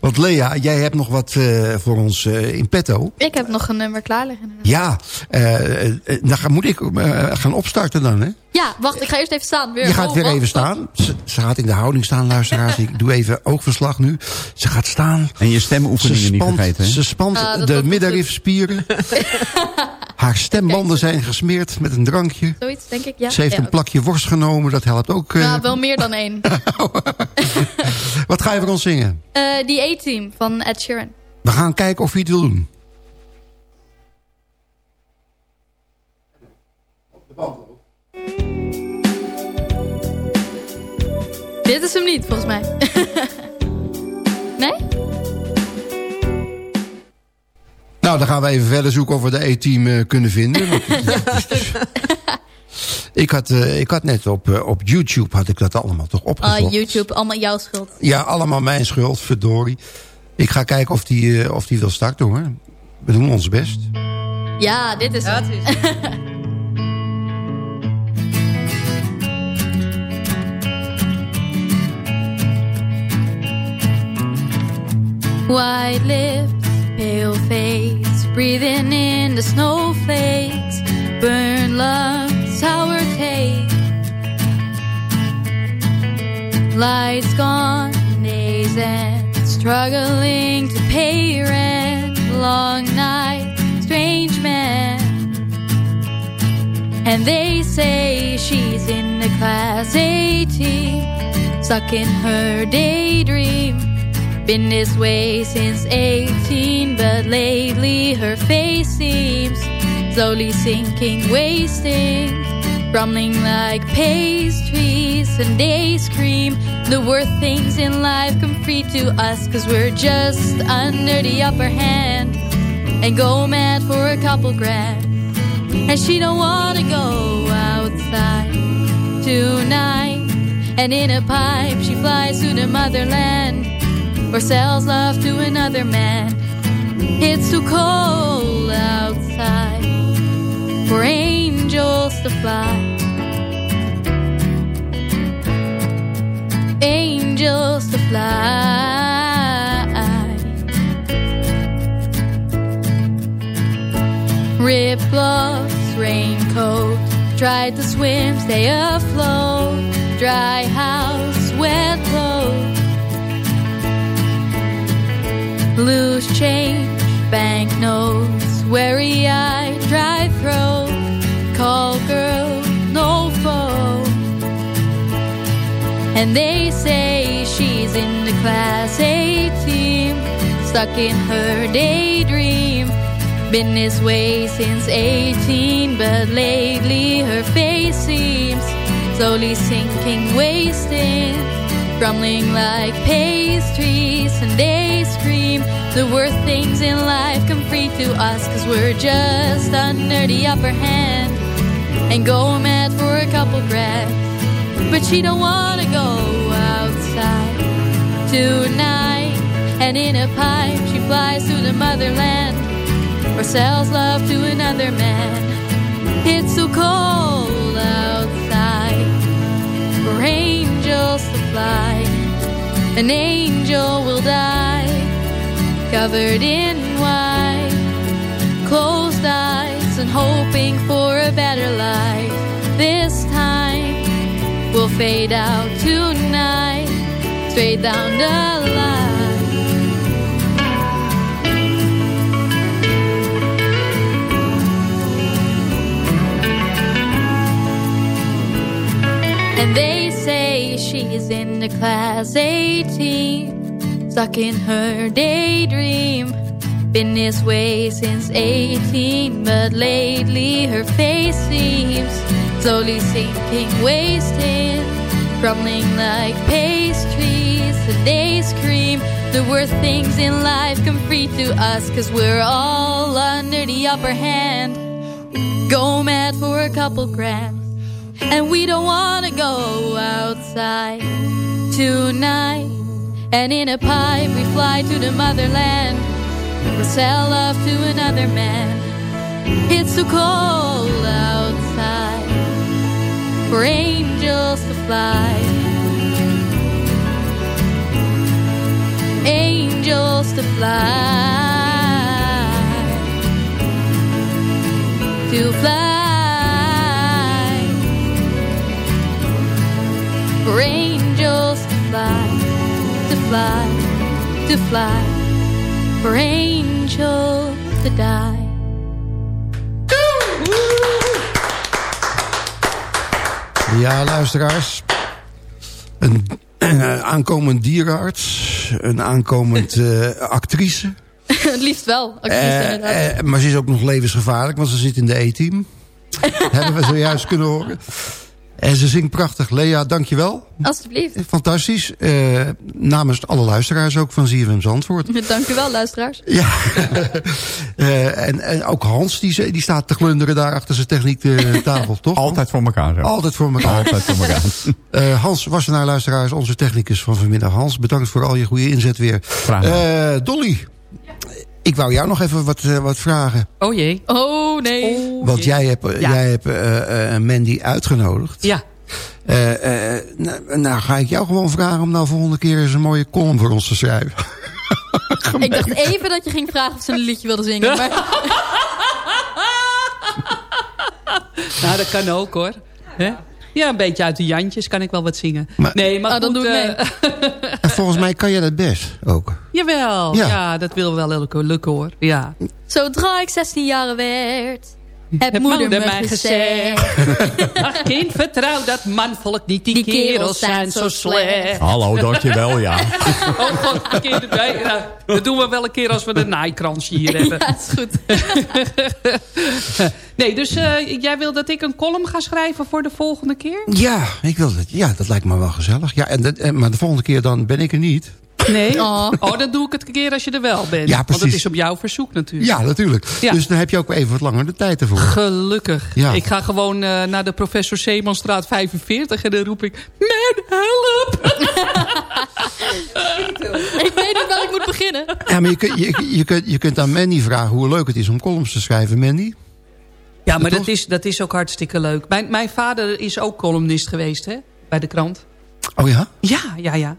Want Lea, jij hebt nog wat eh, voor ons eh, in petto. Ik heb nog een nummer klaar liggen. inderdaad. Ja, dan ga- moet ik eh, gaan opstarten dan, hè? Ja, wacht, ik ga eerst even staan. Weer. Je gaat Oh, weer wacht, even staan. Ze, ze gaat in de houding staan, luisteraars. Ik doe even oogverslag nu. Ze gaat staan. En je stemoefeningen niet spant, vergeten. hè? ze spant Ah, de middenrifspieren. Haar stembanden zijn gesmeerd met een drankje. Zoiets, denk ik, ja. Ze heeft ja, een plakje worst genomen. Dat helpt ook. eh. Ja, wel meer dan één. Wat ga je voor ons zingen? Eh, Die A-team van Ed Sheeran. We gaan kijken of je het wil doen. Dit is hem niet, volgens mij. nee? Nou, dan gaan we even verder zoeken of we de E-team eh, kunnen vinden. Want, ik, had, eh, ik had net op, eh, op YouTube had ik dat allemaal toch opgezocht. Ah, YouTube, allemaal jouw schuld. Ja, allemaal mijn schuld, verdorie. Ik ga kijken of die, eh, of die wil starten hoor. We doen ons best. Ja, dit is Dat hem. is White lips, pale face, breathing in the snowflakes, burn lungs, sour taste. Lights gone, days end, struggling to pay rent, long night, strange man. And they say she's in the class 18, stuck in her daydream. Been this way since 18, but lately her face seems slowly sinking, wasting, crumbling like pastries. And they scream the worst things in life come free to us, cause we're just under the upper hand and go mad for a couple grand. And she don't wanna go outside tonight. And in a pipe she flies to the motherland or sells love to another man. It's too cold outside for angels to fly. Angels to fly. Ripped gloves, raincoat, tried to swim, stay afloat. Dry house, wet Loose change, banknotes, weary eyed, dry throat. Call girl, no phone. And they say she's in the class A team, stuck in her daydream. Been this way since 18, but lately her face seems slowly sinking, wasting, crumbling like pastries. And they scream the worst things in life come free to us, cause we're just under the upper hand and go mad for a couple grand. But she don't wanna go outside tonight. And in a pipe she flies to the motherland or sells love to another man. It's so cold outside for angels to fly. An angel will die covered in white, closed eyes and hoping for a better life. This time will fade out tonight, straight down the line. And they say she's in the class 18, stuck in her daydream. Been this way since 18, but lately her face seems slowly sinking, wasting, crumbling like pastries. And they scream the worst things in life come free to us, cause we're all under the upper hand. Go mad for a couple grand. And we don't wanna go outside tonight. And in a pipe we fly to the motherland. We'll sell love to another man. It's so cold outside for angels to fly. To fly. For angels to die. Ja, luisteraars. Een, eh, aankomend dierenarts. Een aankomend eh, actrice. Het liefst wel. actrice, Eh, inderdaad. maar ze is ook nog levensgevaarlijk, want ze zit in de E-team. Hebben we zojuist kunnen horen. En ze zingt prachtig. Lea, dankjewel. Alsjeblieft. Fantastisch. Eh, namens alle luisteraars ook van ZFM Zandvoort. Dank u wel, luisteraars. Ja. Eh, en, en ook Hans, die, ze- die staat te glunderen daar achter zijn techniek de tafel, toch? Altijd voor elkaar zo. Altijd voor elkaar. Altijd voor elkaar. Eh, Hans Wassenaar, luisteraars, onze technicus van vanmiddag. Hans, bedankt voor al je goede inzet weer. Graag gedaan. Eh, Dolly, ik wou jou nog even wat, eh, wat vragen. Oh jee. Oh, nee. Want jij hebt, eh, Ja. jij hebt eh, eh, Mandy uitgenodigd. Ja. Eh, eh, nou, nou ga ik jou gewoon vragen om nou volgende keer eens een mooie column voor ons te schrijven. Ik dacht even dat je ging vragen of ze een liedje wilde zingen. Maar Nou, dat kan ook hoor. Hè? Ja, een beetje uit de jantjes kan ik wel wat zingen. Maar- nee, maar Oh, dan goed, doe ik eh, En volgens mij kan jij dat best ook. Jawel, Ja. ja. dat wil wel lukken, lukken hoor. Ja. zodra ik 16 jaar werd, heb, moeder, moeder mij gezegd. Ach kind, vertrouw dat manvolk niet. Die, Die kerels zijn zo slecht. Hallo, dankjewel, ja. Oh god, verkeerde erbij. Nou, dat doen we wel een keer als we de naaikransje hier hebben. Ja, is goed. Nee, dus eh, jij wil dat ik een column ga schrijven voor de volgende keer? Ja, ik wil dat. Ja, dat lijkt me wel gezellig. Ja, en dat, en- maar de volgende keer dan ben ik er niet. Nee? Oh. Oh, dan doe ik het een keer als je er wel bent. Ja, Want het precies. is op jouw verzoek natuurlijk. Ja, natuurlijk. Ja. Dus dan heb je ook even wat langer de tijd ervoor. Gelukkig. Ja. Ik ga gewoon eh, naar de professor Zeemanstraat 45 en dan roep ik... Man, help! ik weet niet waar ik moet beginnen. Ja, maar je, kunt- je, je, kunt, je kunt aan Mandy vragen hoe leuk het is om columns te schrijven, Mandy. Ja, maar Toch? dat is, dat is ook hartstikke leuk. Mijn, mijn vader is ook columnist geweest, hè? Bij de krant. Oh ja? Ja, ja, ja.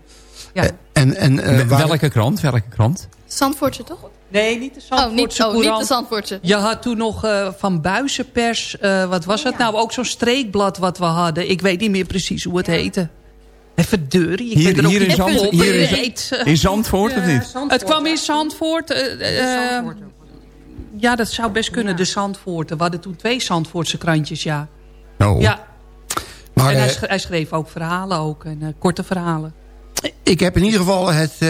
Ja. Eh, En, en, eh, waar- Welke krant? Welke krant? Zandvoortje, toch? Nee, niet de Oh, Zandvoortse niet, oh, niet de Zandvoortje. Je had toen nog eh, van Buizenpers, eh, wat was het nou? Ook zo'n streekblad wat we hadden. Ik weet niet meer precies hoe het heette. Even. Ik Hier, er hier, in, niet Zand, op. hier in, Zandvoort of niet? Het kwam in Zandvoort. ja, dat zou best kunnen, de Zandvoorten. We hadden toen twee Zandvoortse krantjes, ja. Oh. Ja, Maar, en hij, sch- hij schreef ook verhalen, ook, en, eh, korte verhalen. Ik heb in ieder geval het, eh,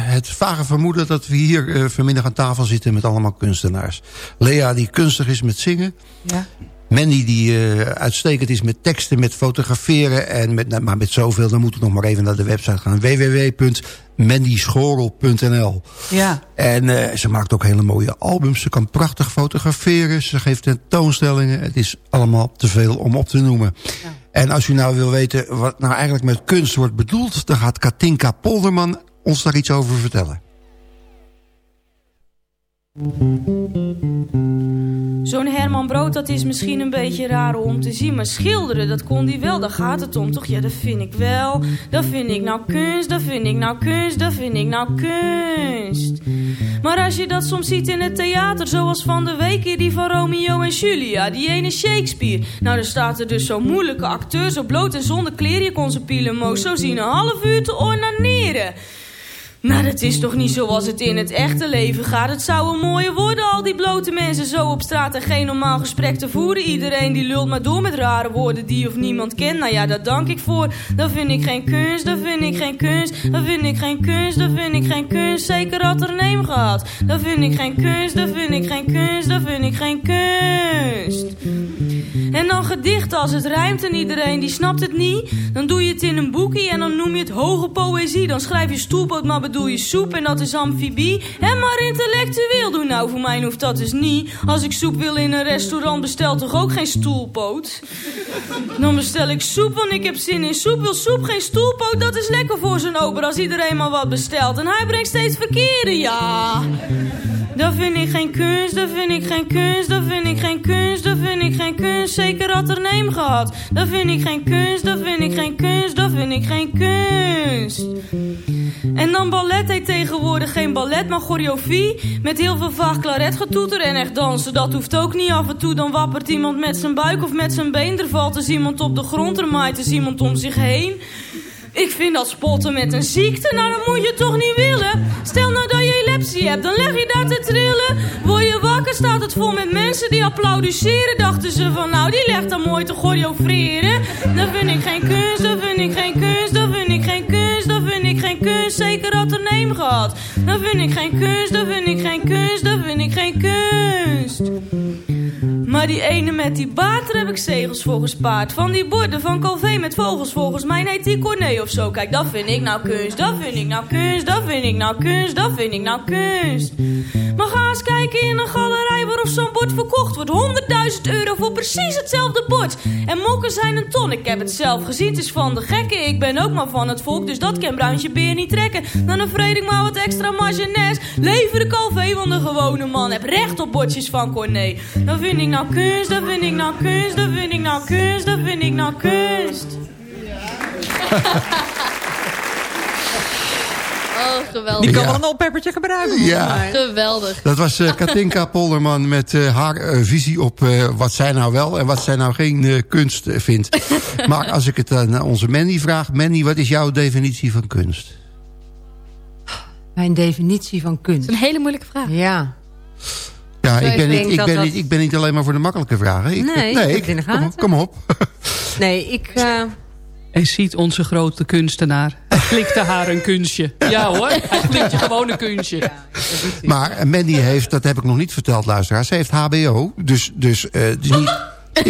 het vage vermoeden... dat we hier eh, vanmiddag aan tafel zitten met allemaal kunstenaars. Lea die kunstig is met zingen. Ja. Mandy die eh, uitstekend is met teksten, met fotograferen. En met, nou, maar met zoveel, dan moet ik nog maar even naar de website gaan. www.mandyschorel.nl Ja. En ze maakt ook hele mooie albums. Ze kan prachtig fotograferen. Ze geeft tentoonstellingen. Het is allemaal te veel om op te noemen. En als u nou wil weten wat nou eigenlijk met kunst wordt bedoeld... dan gaat Katinka Polderman ons daar iets over vertellen. Zo'n Herman Brood, dat is misschien een beetje raar om te zien. Maar schilderen, dat kon hij wel, daar gaat het om, toch? Ja, dat vind ik wel. Dat vind ik nou kunst, dat vind ik nou kunst, dat vind ik nou kunst. Maar als je dat soms ziet in het theater, zoals van de week die van Romeo en Julia, die ene Shakespeare. Nou, dan staat er dus zo'n moeilijke acteur, zo bloot en zonder kleren. Je kon zijn pielenmoos zo zien een half uur te ornaneren. Nou, dat is toch niet zoals het in het echte leven gaat. Het zou een mooie worden, al die blote mensen zo op straat... en geen normaal gesprek te voeren. Iedereen die lult maar door met rare woorden die of niemand kent. Nou ja, daar dank ik voor. Dat vind ik geen kunst, dat vind ik geen kunst. Dat vind ik geen kunst, dat vind ik geen kunst. Zeker had er neem gehad. Dat vind ik geen kunst, dat vind ik geen kunst. Dat vind ik geen kunst. En dan gedichten als het rijmt en iedereen die snapt het niet. Dan doe je het in een boekie en dan noem je het hoge poëzie. Dan schrijf je stoelpoot, maar bedoel je soep en dat is amfibie. En maar intellectueel doen, nou voor mij hoeft dat dus niet. Als ik soep wil in een restaurant, bestel toch ook geen stoelpoot? Dan bestel ik soep, want ik heb zin in soep. Wil soep geen stoelpoot, dat is lekker voor zo'n ober als iedereen maar wat bestelt. En hij brengt steeds verkeerde, ja. Dat vind ik geen kunst, dat vind ik geen kunst, dat vind ik geen kunst, dat vind ik geen kunst. Zeker had er neem gehad. Dat vind ik geen kunst, dat vind ik geen kunst, dat vind ik geen kunst. En dan ballet heet tegenwoordig geen ballet, maar choreografie. Met heel veel vaag klaretgetoeter en echt dansen, dat hoeft ook niet. Af en toe dan wappert iemand met zijn buik of met zijn been. Er valt dus iemand op de grond, er maait dus iemand om zich heen. Ik vind dat spotten met een ziekte, nou dan moet je toch niet willen. Stel nou dat je epilepsie hebt, dan leg je daar te trillen. Word je wakker, staat het vol met mensen die applaudisseren. Dachten ze van, nou die legt dan mooi te choreograferen. Dat vind ik geen kunst, dat vind ik geen kunst, dat vind ik geen kunst, dat vind ik geen kunst. Zeker had er neem gehad. Dat vind ik geen kunst, dat vind ik geen kunst, dat vind ik geen kunst. Die ene met die baard, daar heb ik zegels voor gespaard. Van die borden van Calvé met vogels, volgens mij heet die Corné of zo. Kijk, dat vind ik nou kunst, dat vind ik nou kunst, dat vind ik nou kunst, dat vind ik nou kunst. Maar ga eens kijken in een galerij waarop zo'n bord verkocht wordt. 100.000 euro voor precies hetzelfde bord. En mokken zijn een ton, ik heb het zelf gezien, het is van de gekken. Ik ben ook maar van het volk, dus dat kan Bruintje Beer niet trekken. Dan vreet ik maar wat extra mayonaise. Lever de Calvé, want de gewone man heb recht op bordjes van Corné. Dat vind ik nou kunst, dat vind ik nou kunst, dat vind ik nou kunst, dat vind ik nou kunst. Oh, geweldig. Die kan Ja. wel een oppeppertje gebruiken. Ja. Geweldig. Dat was eh, Katinka Polderman met eh, haar eh, visie op eh, wat zij nou wel en wat zij nou geen kunst vindt. maar als ik het aan onze Manny vraag. Manny, wat is jouw definitie van kunst? Mijn definitie van kunst. Dat is een hele moeilijke vraag. Ja. Ja, ik ben, niet, ik, ben niet, ik ben niet alleen maar voor de makkelijke vragen. Ik, Nee, ik heb het in de kom, gaten. kom op. Nee, ik... En ziet onze grote kunstenaar. Hij flikte haar een kunstje. Ja hoor, hij flikt je gewoon een kunstje. Maar Mandy heeft, dat heb ik nog niet verteld luisteraars, ze heeft hbo. Dus, dus eh, niet... Is,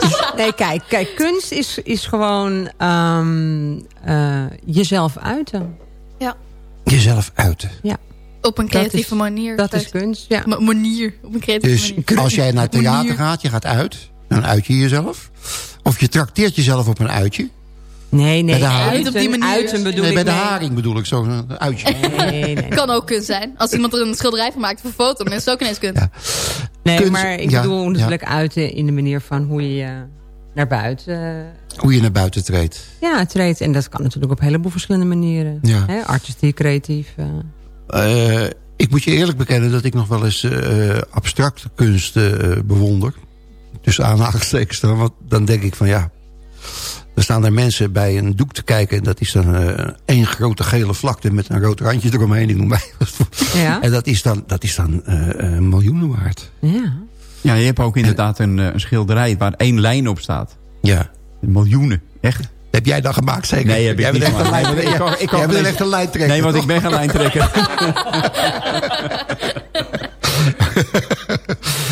is, Nee, kijk, kijk kunst is, is gewoon ehm, eh, jezelf uiten. Ja. jezelf uiten. Ja. Op een Dat creatieve is- manier. Dat is kunst, ja. Ma- manier. Op een creatieve Dus manier. als jij naar het theater Manier. gaat, je gaat uit. Dan uit je jezelf. Of je trakteert jezelf op een uitje. Nee, nee, Bij de haring. Niet op die manier. uiten bedoel Nee, ik bij de mee. haring bedoel ik zo'n uitje. Nee, nee, nee. Kan ook kunst zijn. Als iemand er een schilderij van maakt een foto, dan is het ook ineens kunst. Ja. Nee, Kunst- maar ik ja, bedoel ja. natuurlijk uiten in de manier van hoe je je naar buiten eh, Hoe je naar buiten treedt. ja, treedt. En dat kan natuurlijk op een heleboel verschillende manieren. Ja. Hè, artistiek, creatief. eh. Eh, ik moet je eerlijk bekennen dat ik nog wel eens eh, abstracte kunst eh, bewonder. Tussen aanhalingstekens dan. Want dan denk ik van ja... Er staan er mensen bij een doek te kijken. En dat is dan eh, één grote gele vlakte met een rood randje eromheen. Ik noem mij. Ja. En dat is dan, dat is dan eh, eh, miljoenen waard. ja. Ja, je hebt ook inderdaad een, eh, een schilderij waar één lijn op staat. Ja. Miljoenen, echt. Heb jij dat gemaakt, zeker? Nee, heb ik jij niet bent echt een gemaakt. lijn, Nee, ik kan- ik kan jij bent geen- echt een lijntrekker. Nee, want ik ben geen lijntrekker.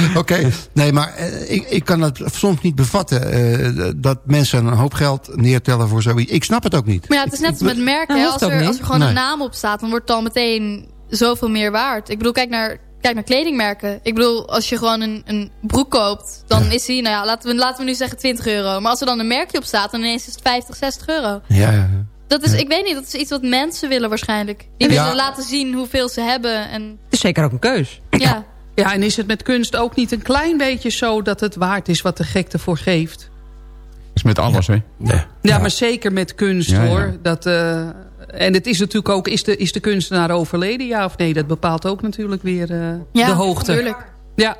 Oké, nee, maar eh, ik, ik kan het soms niet bevatten... eh, dat mensen een hoop geld neertellen voor zoiets. Ik snap het ook niet. Maar ja, het is net als met merken. Als er, als er gewoon Nee. een naam op staat, dan wordt het al meteen zoveel meer waard. Ik bedoel, kijk naar, kijk naar kledingmerken. Ik bedoel, als je gewoon een, een broek koopt, dan is die, nou ja, laten we, laten we nu zeggen 20 euro. Maar als er dan een merkje op staat, dan ineens is het 50, 60 euro. Ja, ja. Dat is, ik weet niet, dat is iets wat mensen willen waarschijnlijk. Die Ja. willen laten zien hoeveel ze hebben. En Het is zeker ook een keus. ja, Ja, en is het met kunst ook niet een klein beetje zo... dat het waard is wat de gek ervoor geeft? Dat is met alles, hè. Nee. Ja, maar zeker met kunst Ja, ja. hoor. Dat, eh, en het is natuurlijk ook, is de, is de kunstenaar overleden, ja of nee? Dat bepaalt ook natuurlijk weer eh, ja de hoogte. natuurlijk. Ja.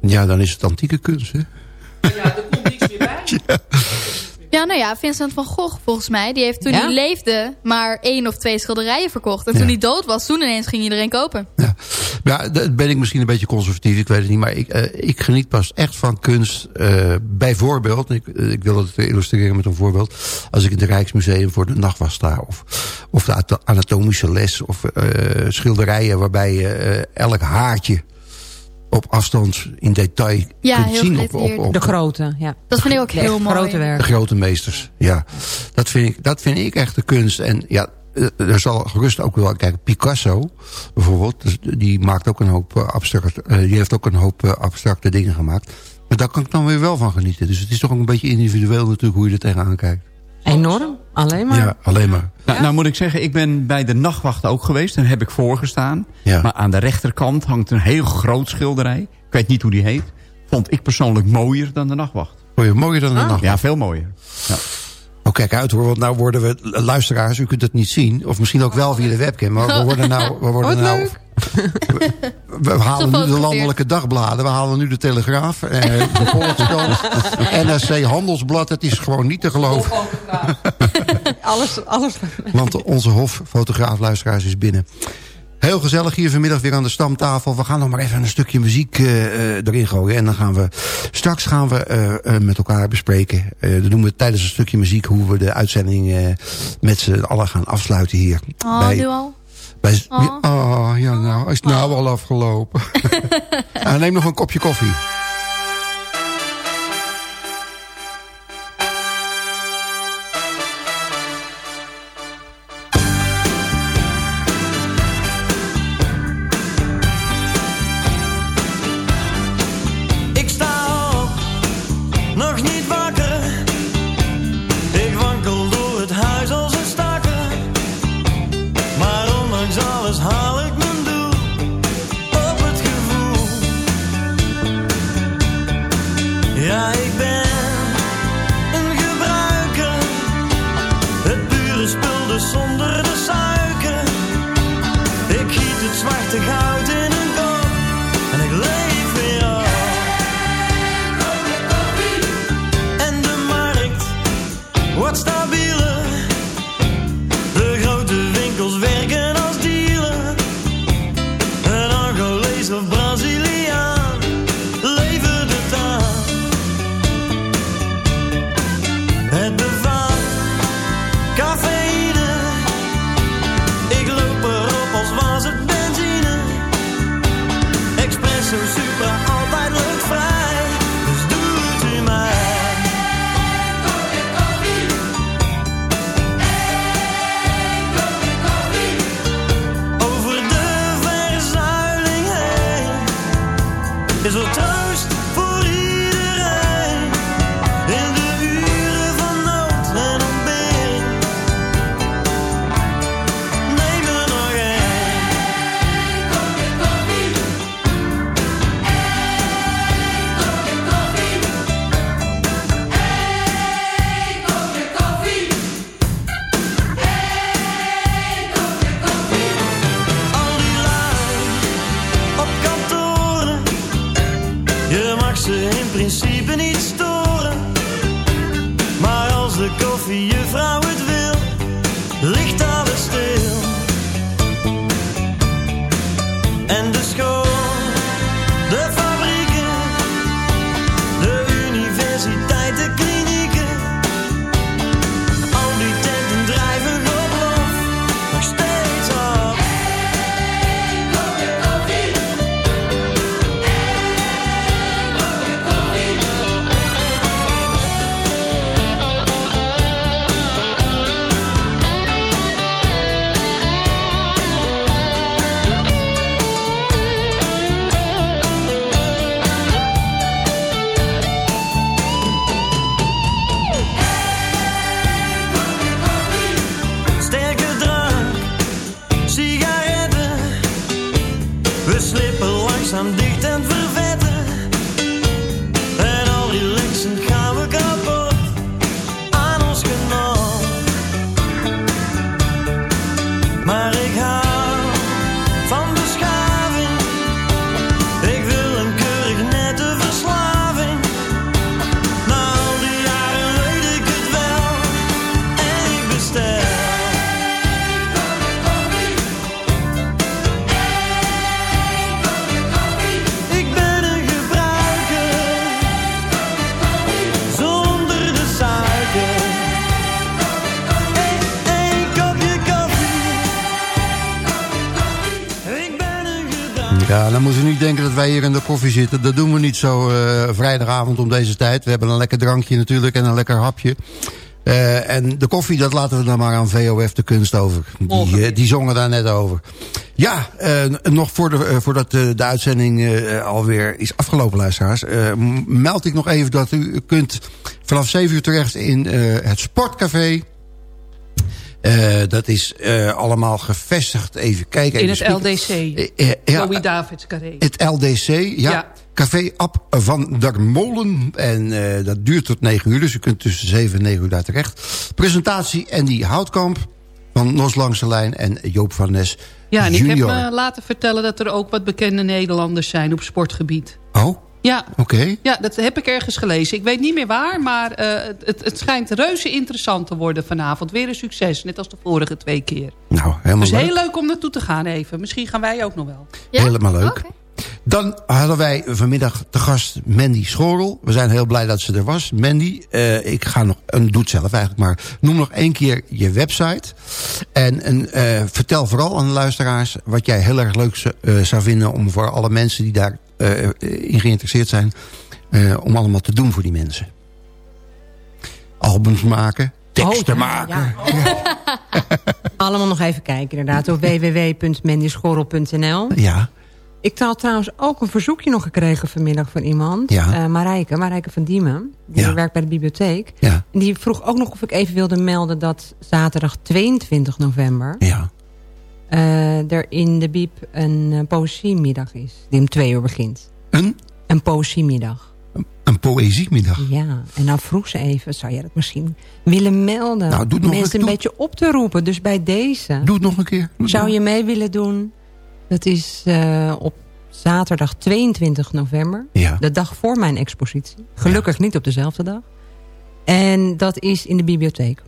ja, dan is het antieke kunst, hè? ja, er komt niks meer bij. Ja, nou ja, Vincent van Gogh volgens mij, die heeft toen Ja? hij leefde maar één of twee schilderijen verkocht. En Ja. toen hij dood was, toen ineens ging iedereen kopen. Ja, ja dat ben ik misschien een beetje conservatief, ik weet het niet. Maar ik, eh, ik geniet pas echt van kunst. eh, bijvoorbeeld, ik, eh, ik wil het illustreren met een voorbeeld. Als ik in het Rijksmuseum voor de nachtwacht sta. Of, of de ato- anatomische les. Of schilderijen waarbij je elk haartje op afstand in detail Ja, kunt heel zien. Op, op, op De grote, ja. Dat vind ik ook De heel mooi. grote de werk. grote meesters. Ja, dat vind ik, dat vind ik echt de kunst. En ja, eh, er zal gerust ook wel... Kijk, Picasso bijvoorbeeld, dus die maakt ook een hoop eh, abstract... eh, die heeft ook een hoop abstracte dingen gemaakt. Maar daar kan ik dan weer wel van genieten. Dus het is toch ook een beetje individueel natuurlijk hoe je er tegenaan kijkt. Enorm. Alleen maar. Ja, alleen maar. Nou, nou moet ik zeggen, ik ben bij de nachtwacht ook geweest. Daar heb ik voorgestaan. Ja. Maar aan de rechterkant hangt een heel groot schilderij. Ik weet niet hoe die heet. Vond ik persoonlijk mooier dan de nachtwacht. Vond je mooier dan de nacht? Ja, veel mooier. Ja. Oh, kijk uit hoor, want nou worden we... Luisteraars, u kunt het niet zien. Of misschien ook wel via de webcam. Maar we worden nou... We worden nou leuk. We, we halen nu de landelijke dagbladen. We halen nu de Telegraaf. Eh, de Volkskrant. NRC Handelsblad. Het is gewoon niet te geloven. Alles, alles. Want onze hoffotograaf luisteraars is binnen. Heel gezellig hier vanmiddag weer aan de stamtafel. We gaan nog maar even een stukje muziek eh, eh, erin gooien. En dan gaan we straks gaan we eh, met elkaar bespreken. Eh dan doen we tijdens een stukje muziek hoe we de uitzending eh, met z'n allen gaan afsluiten hier. Oh, nu al? Oh. oh, ja, nou, is het nou al afgelopen. nou, neem nog een kopje koffie. Koffie zitten. Dat doen we niet zo eh, vrijdagavond om deze tijd. We hebben een lekker drankje natuurlijk en een lekker hapje. Eh, en de koffie, dat laten we dan maar aan VOF de kunst over. Die, eh, die zongen daar net over. Ja, nog voor de, voordat eh, de uitzending alweer is afgelopen, luisteraars... meld ik nog even dat u kunt vanaf 7 uur terecht in het Sportcafé... Eh, dat is eh, allemaal gevestigd. Even kijken. In even het spieken. LDC. Eh, ja, Louis Davids Carré. het LDC, ja. Ja. Café Ab van der Molen. En dat duurt tot 9 uur, dus u kunt tussen 7 en 9 uur daar terecht. Presentatie Andy Houtkamp van Nos Langs de Lijn en Joop van Nes Ja, en ik heb me laten vertellen dat er ook wat bekende Nederlanders zijn op sportgebied. Oh, Ja, oké. ja, dat heb ik ergens gelezen. Ik weet niet meer waar, maar eh, het, het schijnt reuze interessant te worden vanavond. Weer een succes, net als de vorige twee keer. Nou, helemaal Dus leuk. heel leuk om naartoe te gaan even. Misschien gaan wij ook nog wel. Helemaal leuk. Dan hadden wij vanmiddag te gast Mandy Schorel. We zijn heel blij dat ze er was. Mandy, eh, ik ga nog, en doe het zelf eigenlijk maar. Noem nog één keer je website. En, en eh, vertel vooral aan de luisteraars wat jij heel erg leuk zou- eh, zou vinden... om voor alle mensen die daarin in geïnteresseerd zijn... eh, om allemaal te doen voor die mensen. Albums maken, teksten Oh, ja, maken. Allemaal nog even kijken inderdaad op www.mandyschorrel.nl. Ja. Ik had trouwens ook een verzoekje nog gekregen vanmiddag van iemand. Ja. Eh, Marijke, Marijke van Diemen. Die Ja. werkt bij de bibliotheek. Ja. En die vroeg ook nog of ik even wilde melden dat zaterdag 22 november... Ja. Eh, er in de Biep een uh, poëziemiddag is. Die om twee uur begint. Een? Een poëziemiddag. Een poëziemiddag. Ja, en dan vroeg ze even, zou jij dat misschien willen melden? Nou, doe het nog Mensen een- een beetje op te roepen. Dus bij deze... Doe het nog een keer. Zou je mee willen doen? Dat is eh, op zaterdag 22 november. Ja. De dag voor mijn expositie. Gelukkig niet op dezelfde dag. En dat is in de bibliotheek.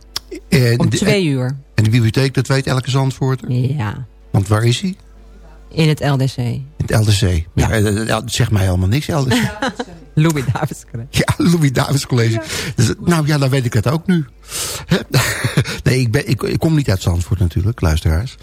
Eh, Om de- twee uur. En de bibliotheek, dat weet elke Zandvoorter? Ja, Want waar is hij? in het LDC. In het LDC. Ja. eh, eh, zeg mij helemaal niks, LDC. Louis Davids. Ja, Louis Davids College. Dus, nou ja, dan weet ik het ook nu. Nee, ik, ben, ik, ik kom niet uit Zandvoort natuurlijk, luisteraars.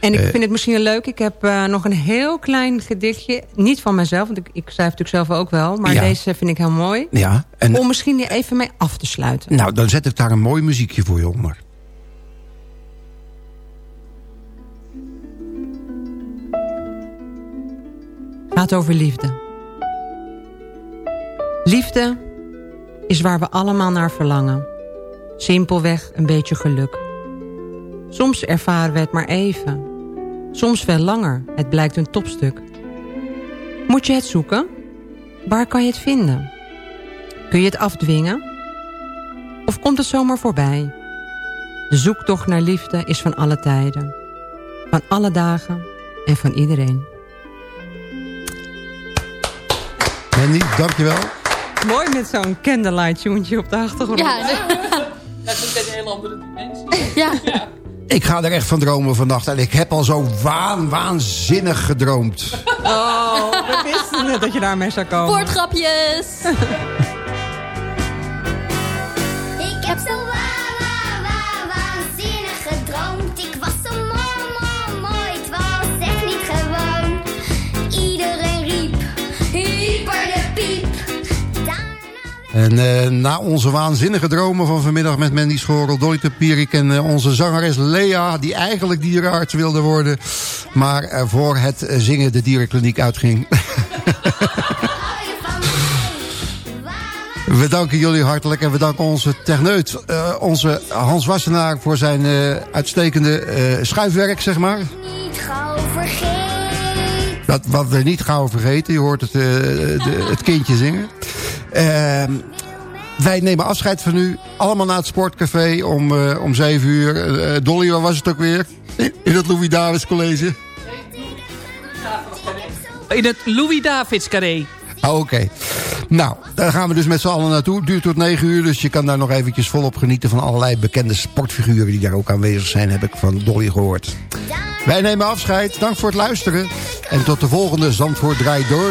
En ik Eh, vind het misschien leuk. Ik heb eh, nog een heel klein gedichtje. Niet van mezelf, want ik, ik schrijf natuurlijk zelf ook wel. Maar Ja. deze vind ik heel mooi. Ja, en Om misschien even mee af te sluiten. nou, dan zet ik daar een mooi muziekje voor je onder. gaat over liefde. Liefde is waar we allemaal naar verlangen. Simpelweg een beetje geluk. Soms ervaren we het maar even. Soms veel langer, het blijkt een topstuk. Moet je het zoeken? Waar kan je het vinden? Kun je het afdwingen? Of komt het zomaar voorbij? De zoektocht naar liefde is van alle tijden. Van alle dagen en van iedereen. Mandy, dankjewel. Mooi met zo'n candlelight tuentje op de achtergrond. Ja, Dat is een hele andere dimensie. ja. Ik ga er echt van dromen vannacht. En ik heb al zo waan, waanzinnig gedroomd. Oh, we wisten net dat je daarmee zou komen. Woordgrapjes. En eh, na onze waanzinnige dromen van vanmiddag met Mandy Schorel, Dolly Tapierik en eh, onze zangeres Lea, die eigenlijk dierenarts wilde worden, maar eh, voor het zingen de dierenkliniek uitging. We danken jullie hartelijk en we danken onze techneut, onze Hans Wassenaar voor zijn uitstekende schuifwerk, zeg maar. Niet gauw vergeet. Dat, wat we niet gauw vergeten, je hoort het, het kindje zingen. Ehm, wij nemen afscheid van u. Allemaal naar het sportcafé om, eh, om 7 uur. Eh, Dolly, waar was het ook weer? In, in het Louis Davids College. In het Louis Davids Carré. Ah, Oké. Nou, daar gaan we dus met z'n allen naartoe. Duurt tot 9 uur, dus je kan daar nog eventjes volop genieten... van allerlei bekende sportfiguren die daar ook aanwezig zijn... heb ik van Dolly gehoord. Wij nemen afscheid. Dank voor het luisteren. En tot de volgende Zandvoort Draait Door.